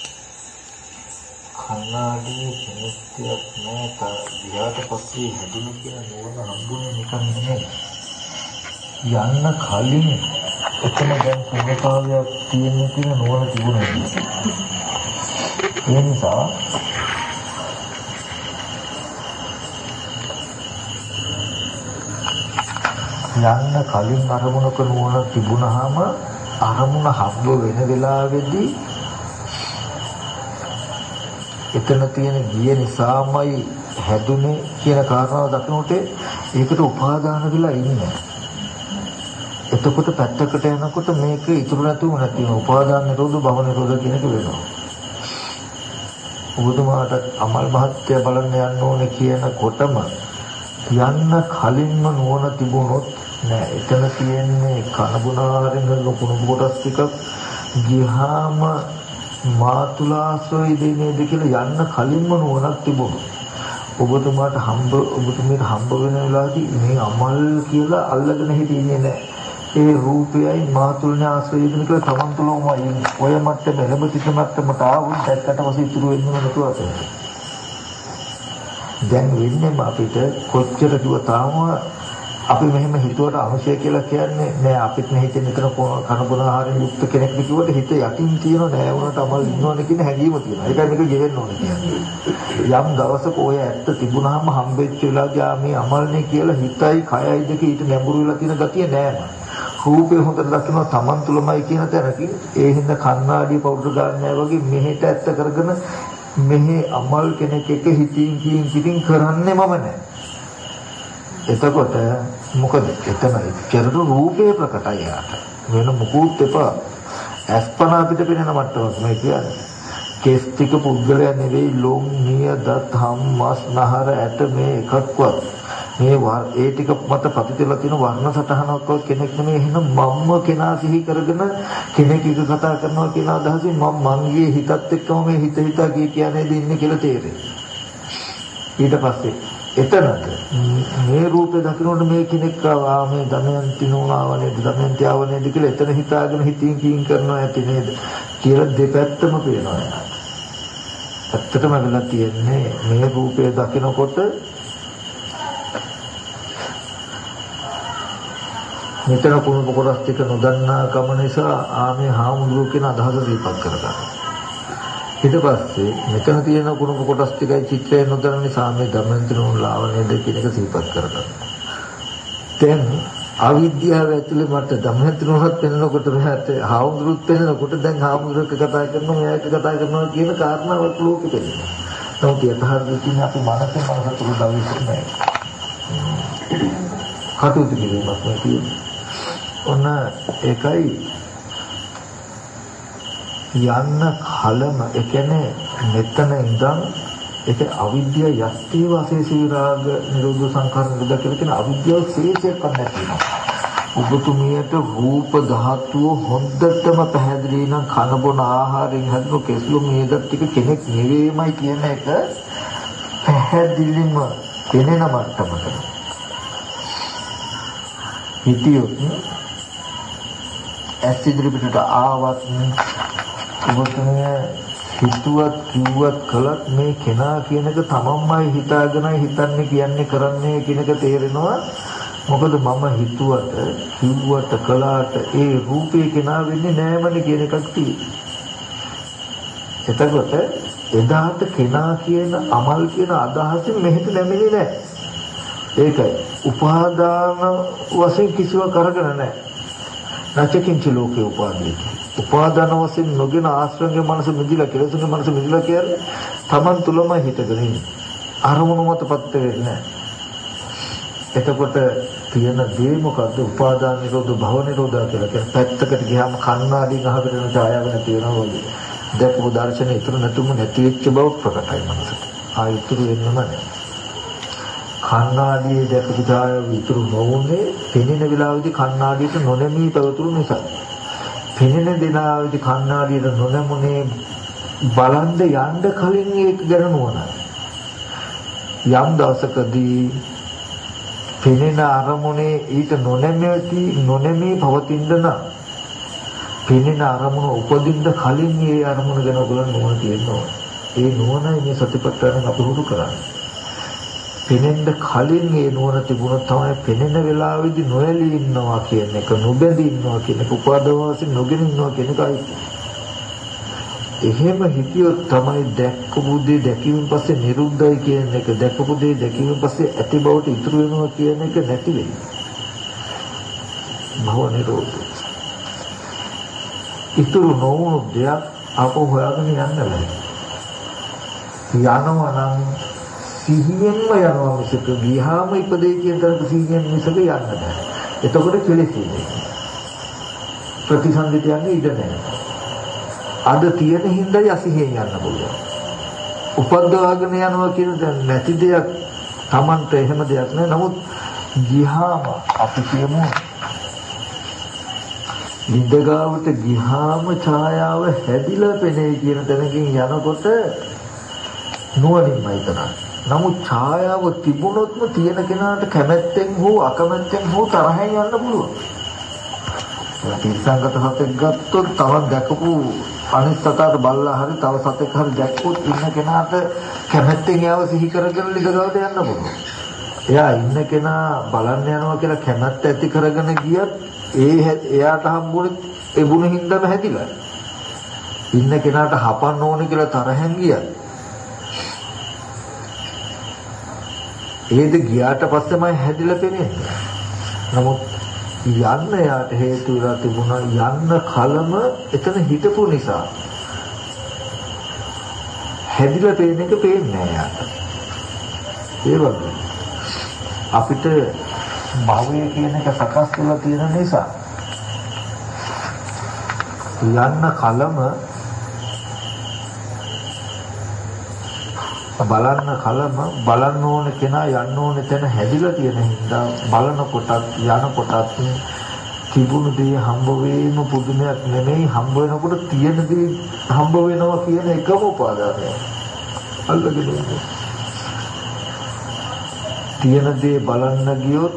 කන්නාඩියේ කෙනෙක්තියක් නෑ තා ගියාට පස්සේ හැදුණු කියන නෝන හම්බුනේ නිකන් නෙමෙයි යන්න කලින් එතන දැන් ශූන්‍යතාවයක් තියෙන කියන නෝන තිබුණා ඒ නිසා යන්න කලින් අරමුණක නුවණ තිබුණාම අරමුණ හම්බ වෙන වෙලාවේදී එතන තියෙන ගිය නිසාමයි හැදුනේ කියන කාරණාව දකිනකොට ඒකට උපාදාන වෙලා ඉන්නේ. එතකොට පැත්තකට යනකොට මේක ඉතුරු නැතුව නැති වෙනවා. උපාදාන නිරෝධ භව නිරෝධ කියන එක වෙනවා. ඔබතුමාට අමල් මහත්ය බලන්න යන්න ඕනේ කියනකොටම යන්න කලින්ම නුවණ තිබුණොත් නෑ එතන තියෙන්නේ කනබුනාරෙන් ලොකුණු කොටස් ටිකක් ගියාම මාතුලාසොයි දෙන්නේද කියලා යන්න කලින්ම නුවණක් තිබුණා. ඔබතුමාට හම්බ ඔබතුමීට හම්බ වෙන වෙලාවදී මේ අමල් කියලා අල්ලගෙන හිටියේ නෑ. ඒ රූපයයි මාතුල්නේ ආශ්‍රය දෙන කියලා තමන් තුළමයි ඔය මට්ටම එළඹ සිට මට්ටමට ආවොත් දැක්කට පස්සේ ඉතුරු වෙන්නේ නැතුව අපේ. දැන් වෙන්නේ අපිට කොච්චර කිව්ව තාම අපි මෙහෙම හිතුවට අවශ්‍ය කියලා කියන්නේ නෑ අපිට මේ හිතේ මෙතන කන බොන ආහාරයෙන් යුක්ත කෙනෙක් කිව්වට හිත යටින් තියෙන නෑ වුණාට අමල් ඉන්නවනේ කියන හැඟීම තියෙනවා. ඒකයි මේක ගෙවෙන්න ඕනේ කියන්නේ. යම් දවසක ඔය ඇත්ත තිබුණාම හම්බෙච්ච වෙලාවදී ආ මේ අමල්නේ කියලා හිතයි කයයි දෙක ඊට නැඹුරු වෙලා තියෙන ගතිය නෑම. රූපේ හොඳට දකිනවා Taman තුලමයි කියන තැනකින් ඒ හින්දා කණ්ණාඩිය පවුඩර් ගන්නෑ වගේ මෙහෙට ඇත්ත කරගෙන මෙහි අමල් කෙනෙක් එක හිතින් කියින් කියින් කරන්නේ මම නෑ. එතකොට මොකද එතන එච්චර රූපේ ප්‍රකටයි යාට. වෙන මොකුත් එපා. අස්පනා අපිට පෙනෙන මට්ටමක් මේ කියන්නේ. කෙස් ටික පුද්ගලයා නෙවෙයි ලොම් නිය දත් හම් මස් නහර ඇට මේ එකක්වත් මේ ඒ ටික මත පතිතලා තියෙන වර්ණ සටහනක්වත් කෙනෙක් නෙමෙයි. එහෙනම් මම්ම කෙනා සිහි කරගෙන කෙනෙක් එක කතා කරනවා කියන අදහසින් මම මංගේ හිතත් එක්කම මේ හිත හිතා කිය කියන්නේ ඉන්නේ කියලා තේරෙයි. ඊට පස්සේ එතනට මේ රූපේ දකින්නට මේ කෙනෙක් ආවා මේ දමයන්ති නෝනාව නේද දමයන්ති ආව නේද කියලා එතන හිතාගෙන හිතින් කියින් කරනවා ඇති නේද කියලා දෙපැත්තම පේනවා. ඇත්තටම වෙලා තියෙන්නේ මේ රූපය දකිනකොට මෙතන කුණු කොටස් ටික නොදන්නා කම නිසා ආමේ හාමුදුරුවෝ කියන අදහස දීපක් කරගන්නවා. ඊට පස්සේ මෙතන තියෙන කුණු කොටස් ටිකයි චිත්‍රය නොදන්න නිසා මේ ධම්මන්තරුන් ලාවනේද කියන එක දීපක් කරගන්නවා. දැන් අවිද්‍යාව ඇතුලේ මට ධම්මන්තරුන්වත් පෙනෙනකොට මෙහාට හාමුදුරුවොත් පෙනෙනකොට දැන් හාමුදුරුවෝ කතා කරනවා මෙයා කතා කරනවා කියන කාරණාවක් ලෝකෙ පෙනෙනවා. නමුත් යථාර්ථය කියන්නේ අපි මනසේ මනස තුල දවිස්සන්නේ නැහැ. කටයුතු කිරීමක් මේ තියෙන්නේ. ඔන්න ඒකයි යන්න කලම ඒ කියන්නේ මෙතන ඉඳන් ඒක අවිද්‍යාව යස්ති වාසේසී විරාග නිරෝධ සංඛාර නිරෝධ කියලා කියන අවිද්‍යාව ශේෂයක් නැතිනවා. ඔබතුමියට රූප ධාතුව හොඳටම පැහැදිලි නම් කන බොන ආහාරයෙන් හැදුණු කෙස්ලු මේද ටික කෙනෙක් නෙවෙයිමයි කියන එක පැහැදිලිම පෙනෙන මට්ටමකට. හිතියොත් ඇස් ඉදිරිපිටට ආවත් ඔබතුමිය හිතුවත් කිව්වත් කළත් මේ කෙනා කියන එක තමන්මයි හිතාගෙනයි හිතන්නේ කියන්නේ කරන්නේ කියන එක තේරෙනවා. මොකද මම හිතුවට කිව්වට කළාට ඒ රූපේ කෙනා වෙන්නේ නෑමනේ කියන එකක් තියෙනවා එතකොට එදාට කෙනා කියන අමල් කියන අදහසින් මෙහෙට නැමෙන්නේ නෑ. ඒකයි උපාදාන වශයෙන් කිසිවක් කරගෙන නැහැ නැචකින්ච ලෝකේ උපාදීති. උපාදාන වශයෙන් නොගෙන ආශ්‍රංගේ මනස මිදිලා කෙලෙසුගේ මනස මිදිලා කියන්නේ Taman තුලම හිතගෙන ඉන්නේ. අරමුණු මතපත් වෙන්නේ එතකොට තියෙන දේ මොකද්ද? උපාදාන නිරෝධ භව නිරෝධ කියලා කියන පැත්තකට ගියාම කණ්ණාඩි ගහකට යන ඡායාවක් තියෙනවා වගේ. දැකපු දර්ශනේ ඉතුරු නැතුම නැති වෙච්ච බව ප්‍රකටයි මනසට. ආ ඉතුරු වෙන්නම නැහැ. කණ්ණාඩියේ දැකපු ඡායාව විතර නොවුනේ පෙනෙන වෙලාවේදී කණ්ණාඩියට නොනැමී පැවතුණු නිසා. පෙනෙන දිනාවේදී කණ්ණාඩියට නොනැමුනේ බලන්ද යන්න කලින් ඒක ගැන නුවණයි. යම් දවසකදී පෙනෙන අරමුණේ ඊට නොනැමී නොනැමී පවතින නම් පෙනෙන අරමුණ උපදින්න කලින් ඒ අරමුණ ගැන ඔයගොල්ලෝ නුවණ තියෙනවා. ඒ නුවණයි මේ සතිපට්ඨාන අපුරුදු කරන්නේ. පෙනෙන්න කලින් ඒ නුවණ තිබුණොත් තමයි පෙනෙන වෙලාවේදී නොඇලී ඉන්නවා කියන එක නොබැඳී ඉන්නවා කියන එක උපාදවාසී නොගෙන ඉන්නවා කියන එකයි එහෙම හිතියොත් තමයි දැක්කපු දේ දැකීමෙන් පස්සේ නිරුද්ධයි කියන එක දැකපු දේ දැකීමෙන් පස්සේ ඇති බවට ඉතුරු වෙනවා කියන එක නැති වෙන්නේ. භව නිරෝධ. ඉතුරු නොවුණු දෙයක් අපෝ හොයාගෙන යන්න බෑ. යනවා නම් සිහියෙන්ම යනවා මිසක ගියාම ඉපදේ කියන තරක සිහියෙන් මිසක යන්න බෑ. එතකොට කෙලෙසින්නේ. ප්‍රතිසන්දිත යන්නේ ඉඩ නැහැ. අද තියෙන හින්දායි අසිහියෙන් යන්න පුළුවන්. උපද්දවාගෙන යනවා කියන නැති දෙයක් Tamante එහෙම දෙයක් නෑ. නමුත් ගියාම අපි කියමු නිදගාවට ගියාම ඡායාව හැදිලා පෙනේ කියන තැනකින් යනකොට නුවණින්මයි කරන්නේ. නමුත් ඡායාව තිබුණොත්ම තියෙන කෙනාට කැමැත්තෙන් හෝ අකමැත්තෙන් හෝ තරහෙන් යන්න පුළුවන්. තිස්සංගත සතෙක් ගත්තොත් තවත් දැකපු අනිත් සතාට බල්ලා හරි තව සතෙක් හරි දැක්කොත් ඉන්න කෙනාට කැමැත්තෙන් යාව සිහි කරගෙන ලිදගවට යන්න පුළුවන්. එයා ඉන්න කෙනා බලන්න යනවා කියලා කැමැත්ත ඇති කරගෙන ගියත් ඒ එයාට හම්බුනේ ඒ බුණ හින්දාම හැදිලා. ඉන්න කෙනාට හපන්න ඕනේ කියලා තරහෙන් ගියත් ඒද ගියාට පස්සෙමයි හැදිලා පෙනෙන්නේ. නමුත් යන්න යාට හේතු වෙලා තිබුණා යන්න කලම එතන හිටපු නිසා හැදිලා පේන එක පේන්නේ නැහැ යාට. ඒ වගේ අපිට භවය කියන එක සකස් වෙලා තියෙන නිසා යන්න කලම බලන්න කලම බලන්න ඕන කෙනා යන්න ඕන තැන හැදිලා තියෙන හින්දා බලන කොටත් යන කොටත් තිබුණු දේ හම්බ වීම පුදුමයක් නෙමෙයි හම්බ වෙනකොට තියෙන දේ හම්බ වෙනවා කියන එකම උපාදානය. අල්ලගෙන ඉන්නේ. තියෙන දේ බලන්න ගියොත්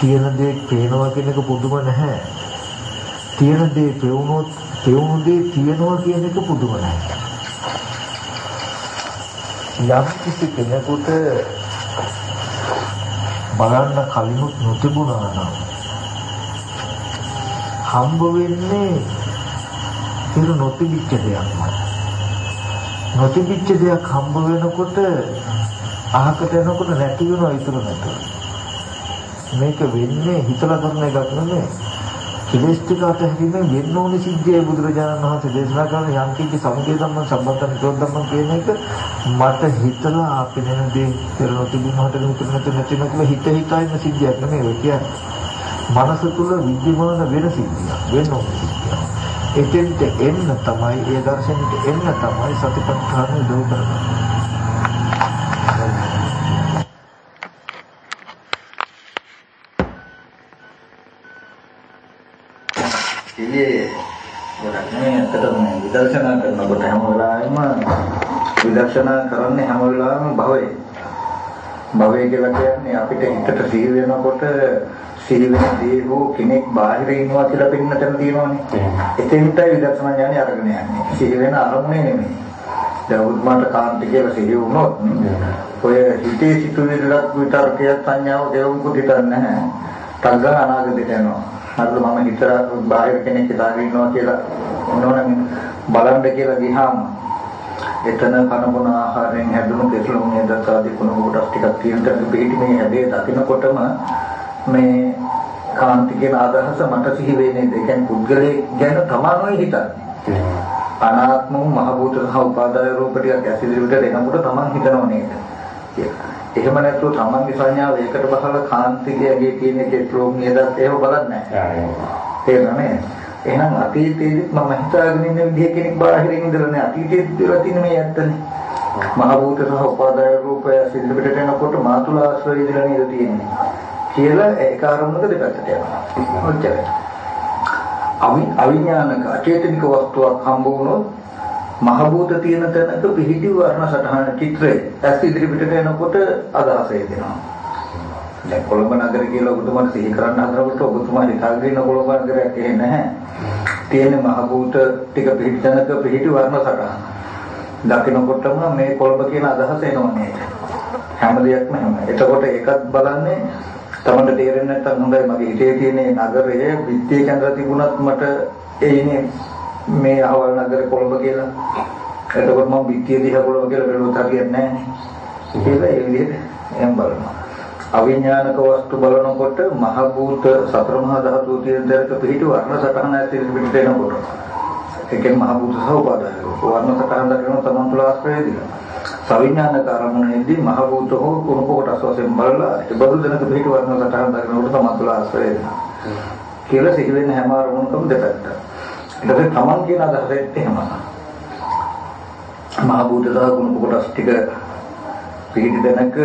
තියෙන දේ පේනවා කියන එක පුදුම නැහැ. තියෙන දේ පෙවුනොත් පෙවුණු දේ තියෙනවා කියන එක පුදුම නැහැ. යම් කිසි කෙනෙකුට බලන්න කලිනුත් නොතිබුණා නම් හම්බ වෙන්නේ පෙර නොතිබිච්ච දෙයක්මයි. නොතිබිච්ච දෙයක් හම්බ වෙනකොට අහකට එනකොට නැති වෙනවා ඉතුරු නැතුව. මේක වෙන්නේ හිතලා කරන එකක් නෙමෙයි. කෙලෙස් ටික අතහැරීමෙන් වෙන්න ඕනේ සිද්ධියයි බුදුරජාණන් වහන්සේ දේශනා කරන යම් කිසි සමුදය ධම්ම සම්බන්ධ නිරෝධ ධම්ම කියන එක මට හිතලා අපිනෙන දේ කරන තිබුණාට මෙතන නැති නැති කියලා හිත හිතයින සිද්ධියක් නෙමෙයි ඔය කියන්නේ. මනස තුල විද්‍යමාන වෙන සිද්ධියක් වෙන්න ඕනේ සිද්ධියක්. එතෙන්ට එන්න තමයි ඒ දර්ශනෙට එන්න තමයි සතිපට්ඨාන උදව් කරන්නේ. ඉතින් ගොඩක් නේ ඇත්තටම මේ විදර්ශනා කරනකොට හැම වෙලාවෙම විදර්ශනා කරන්නේ හැම වෙලාවෙම භවය. භවය කියලා කියන්නේ අපිට හිතට සිහි වෙනකොට සිහි වෙන දේ හෝ කෙනෙක් බාහිර ඉන්නවා කියලා පෙන්න තැන තියෙනවානේ. එතෙන්ටයි විදර්ශනා ඥානෙ අරගෙන යන්නේ. සිහි වෙන අරමුණේ නෙමෙයි. දැන් උත්මාට කාන්ති කියලා සිහි වුණොත් ඔය හිතේ සිතුවිල්ලක් විතරකයක් සංඥාව දෙවුකුත් හිතන්නේ නැහැ. තග්ග අනාගතයට යනවා. හරිද මම හිතලා බාහිර කෙනෙක් හිතාගෙන ඉන්නවා කියලා මොනවනම් බලන්න කියලා ගියාම එතන කන බොන ආහාරයෙන් හැදුණු කෙසලු නේද ආදී කුණු කොටස් ටිකක් තියෙන තැන පිටින් මේ හැදේ දකින්නකොටම මේ කාන්ති කියන අදහස මට සිහි වෙන්නේ ඒ කියන්නේ පුද්ගලයෙක් ගැන තමන්මයි හිතන්නේ. අනාත්ම මහ භූත සහ උපාදාය රූප ටිකක් ඇසිදිරියට එනකොට තමන් හිතනව නේද? එහෙම නැතුව තමන්ගේ සංඥාව ඒකට බහලා කාන්තිකයගේ තියෙන කෙස්ලෝම් නේද ඒව බලන්නේ නැහැ. තේරෙනවද? එහෙනම් අතීතයේදීත් මම හිතාගෙන ඉන්න විදිහ කෙනෙක් බාහිරින් ඉඳලා නෑ අතීතයේදී කියලා තියෙන මේ ඇත්තනේ. මහ භූත සහ උපාදාය රූපය සිද්ධ පිටට එනකොට මාතුල ආශ්‍රය ඉඳලා නේද තියෙන්නේ. කියලා ඒක ආරම්භක දෙපැත්තට යනවා. ඔච්චරයි. අවි අවිඥානික අචේතනික වස්තුවක් හම්බ වුණොත් මහ භූත තියෙන තැනක පිහිටි වර්ණ සටහන චිත්‍රය ඇස් ඉදිරි පිටට එනකොට අදහස එනවා. දැන් කොළඹ නගර කියලා ඔබතුමාට සිහි කරන්න හදනකොට ඔබතුමා හිතාගෙන ඉන්න කොළඹ නගරයක් එහෙ නැහැ. තියෙන මහ භූත ටික පිහිටි තැනක පිහිටි වර්ණ සටහන. දකින්නකොටම මේ කොළඹ කියන අදහස එනවා නේද? හැම දෙයක්ම එහෙම. එතකොට ඒකත් බලන්නේ තමන්ට තේරෙන්නේ නැත්නම් හොඳයි මගේ හිතේ තියෙන නගරයේ විත්තිය කැඳලා තිබුණත් මට එයිනේ මේ අහවල් නගර කොළඹ කියලා. එතකොට මම පිටිය දිහා කොළඹ කියලා බැලුවොත් හරියන්නේ නැහැ. කියලා ඒ විදිහට එම් බලනවා. අවිඥානික වස්තු බලනකොට මහ භූත සතර මහා ධාතු තියෙන දරක පිටු වර්ණ සටහන ඇති පිට එනකොට. ඒකෙන් මහ භූත සහ උපාදාය. වර්ණ සටහන දකින්න තමන් තුළ ආශ්‍රය දිලා. සවිඥානික අරමුණේදී මහ භූත හෝ කුණප කොටස් වශයෙන් බලලා ඒ බඳු දෙනක පිටු වර්ණ සටහන දකින්නකොට තමන් තුළ ආශ්‍රය දිලා. කියලා සිහි වෙන හැම අරමුණකම දෙපැත්ත. ඊට තමන් කියන අදහසෙත් එහෙමයි. මහ බුද්ධ දාගුණ කොටස් ටික පිළිදි දෙනක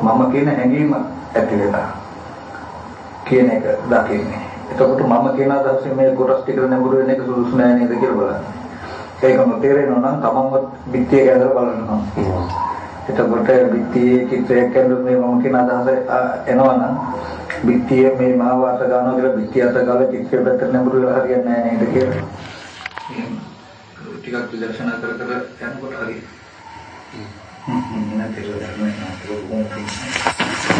මම කියන හැඟීම ඇති වෙනවා. කියන එක දකින්නේ. එතකොට මම කියන අදහසෙන් මේ කොටස් ටික නැඹුරු වෙන එක සුදුසු නෑ නේද කියලා බලන්න. ඒකම තේරෙනවා නම් තමන්ව පිටියේ ගැදලා බලනවා. එතකොට පිටියේ චිත්‍රයක් ඇඳුම් මේ මම කියන අදහස එනවනම් පිටියේ මේ මහ වාස ගන්නවා කියලා පිටිය අත ගාලා චිත්‍රය පැත්තට නැඹුරු වෙලා හරියන්නේ නැහැ නේද කියලා. ටිකක් විදර්ශනා කර කර යනකොට Mm-hmm.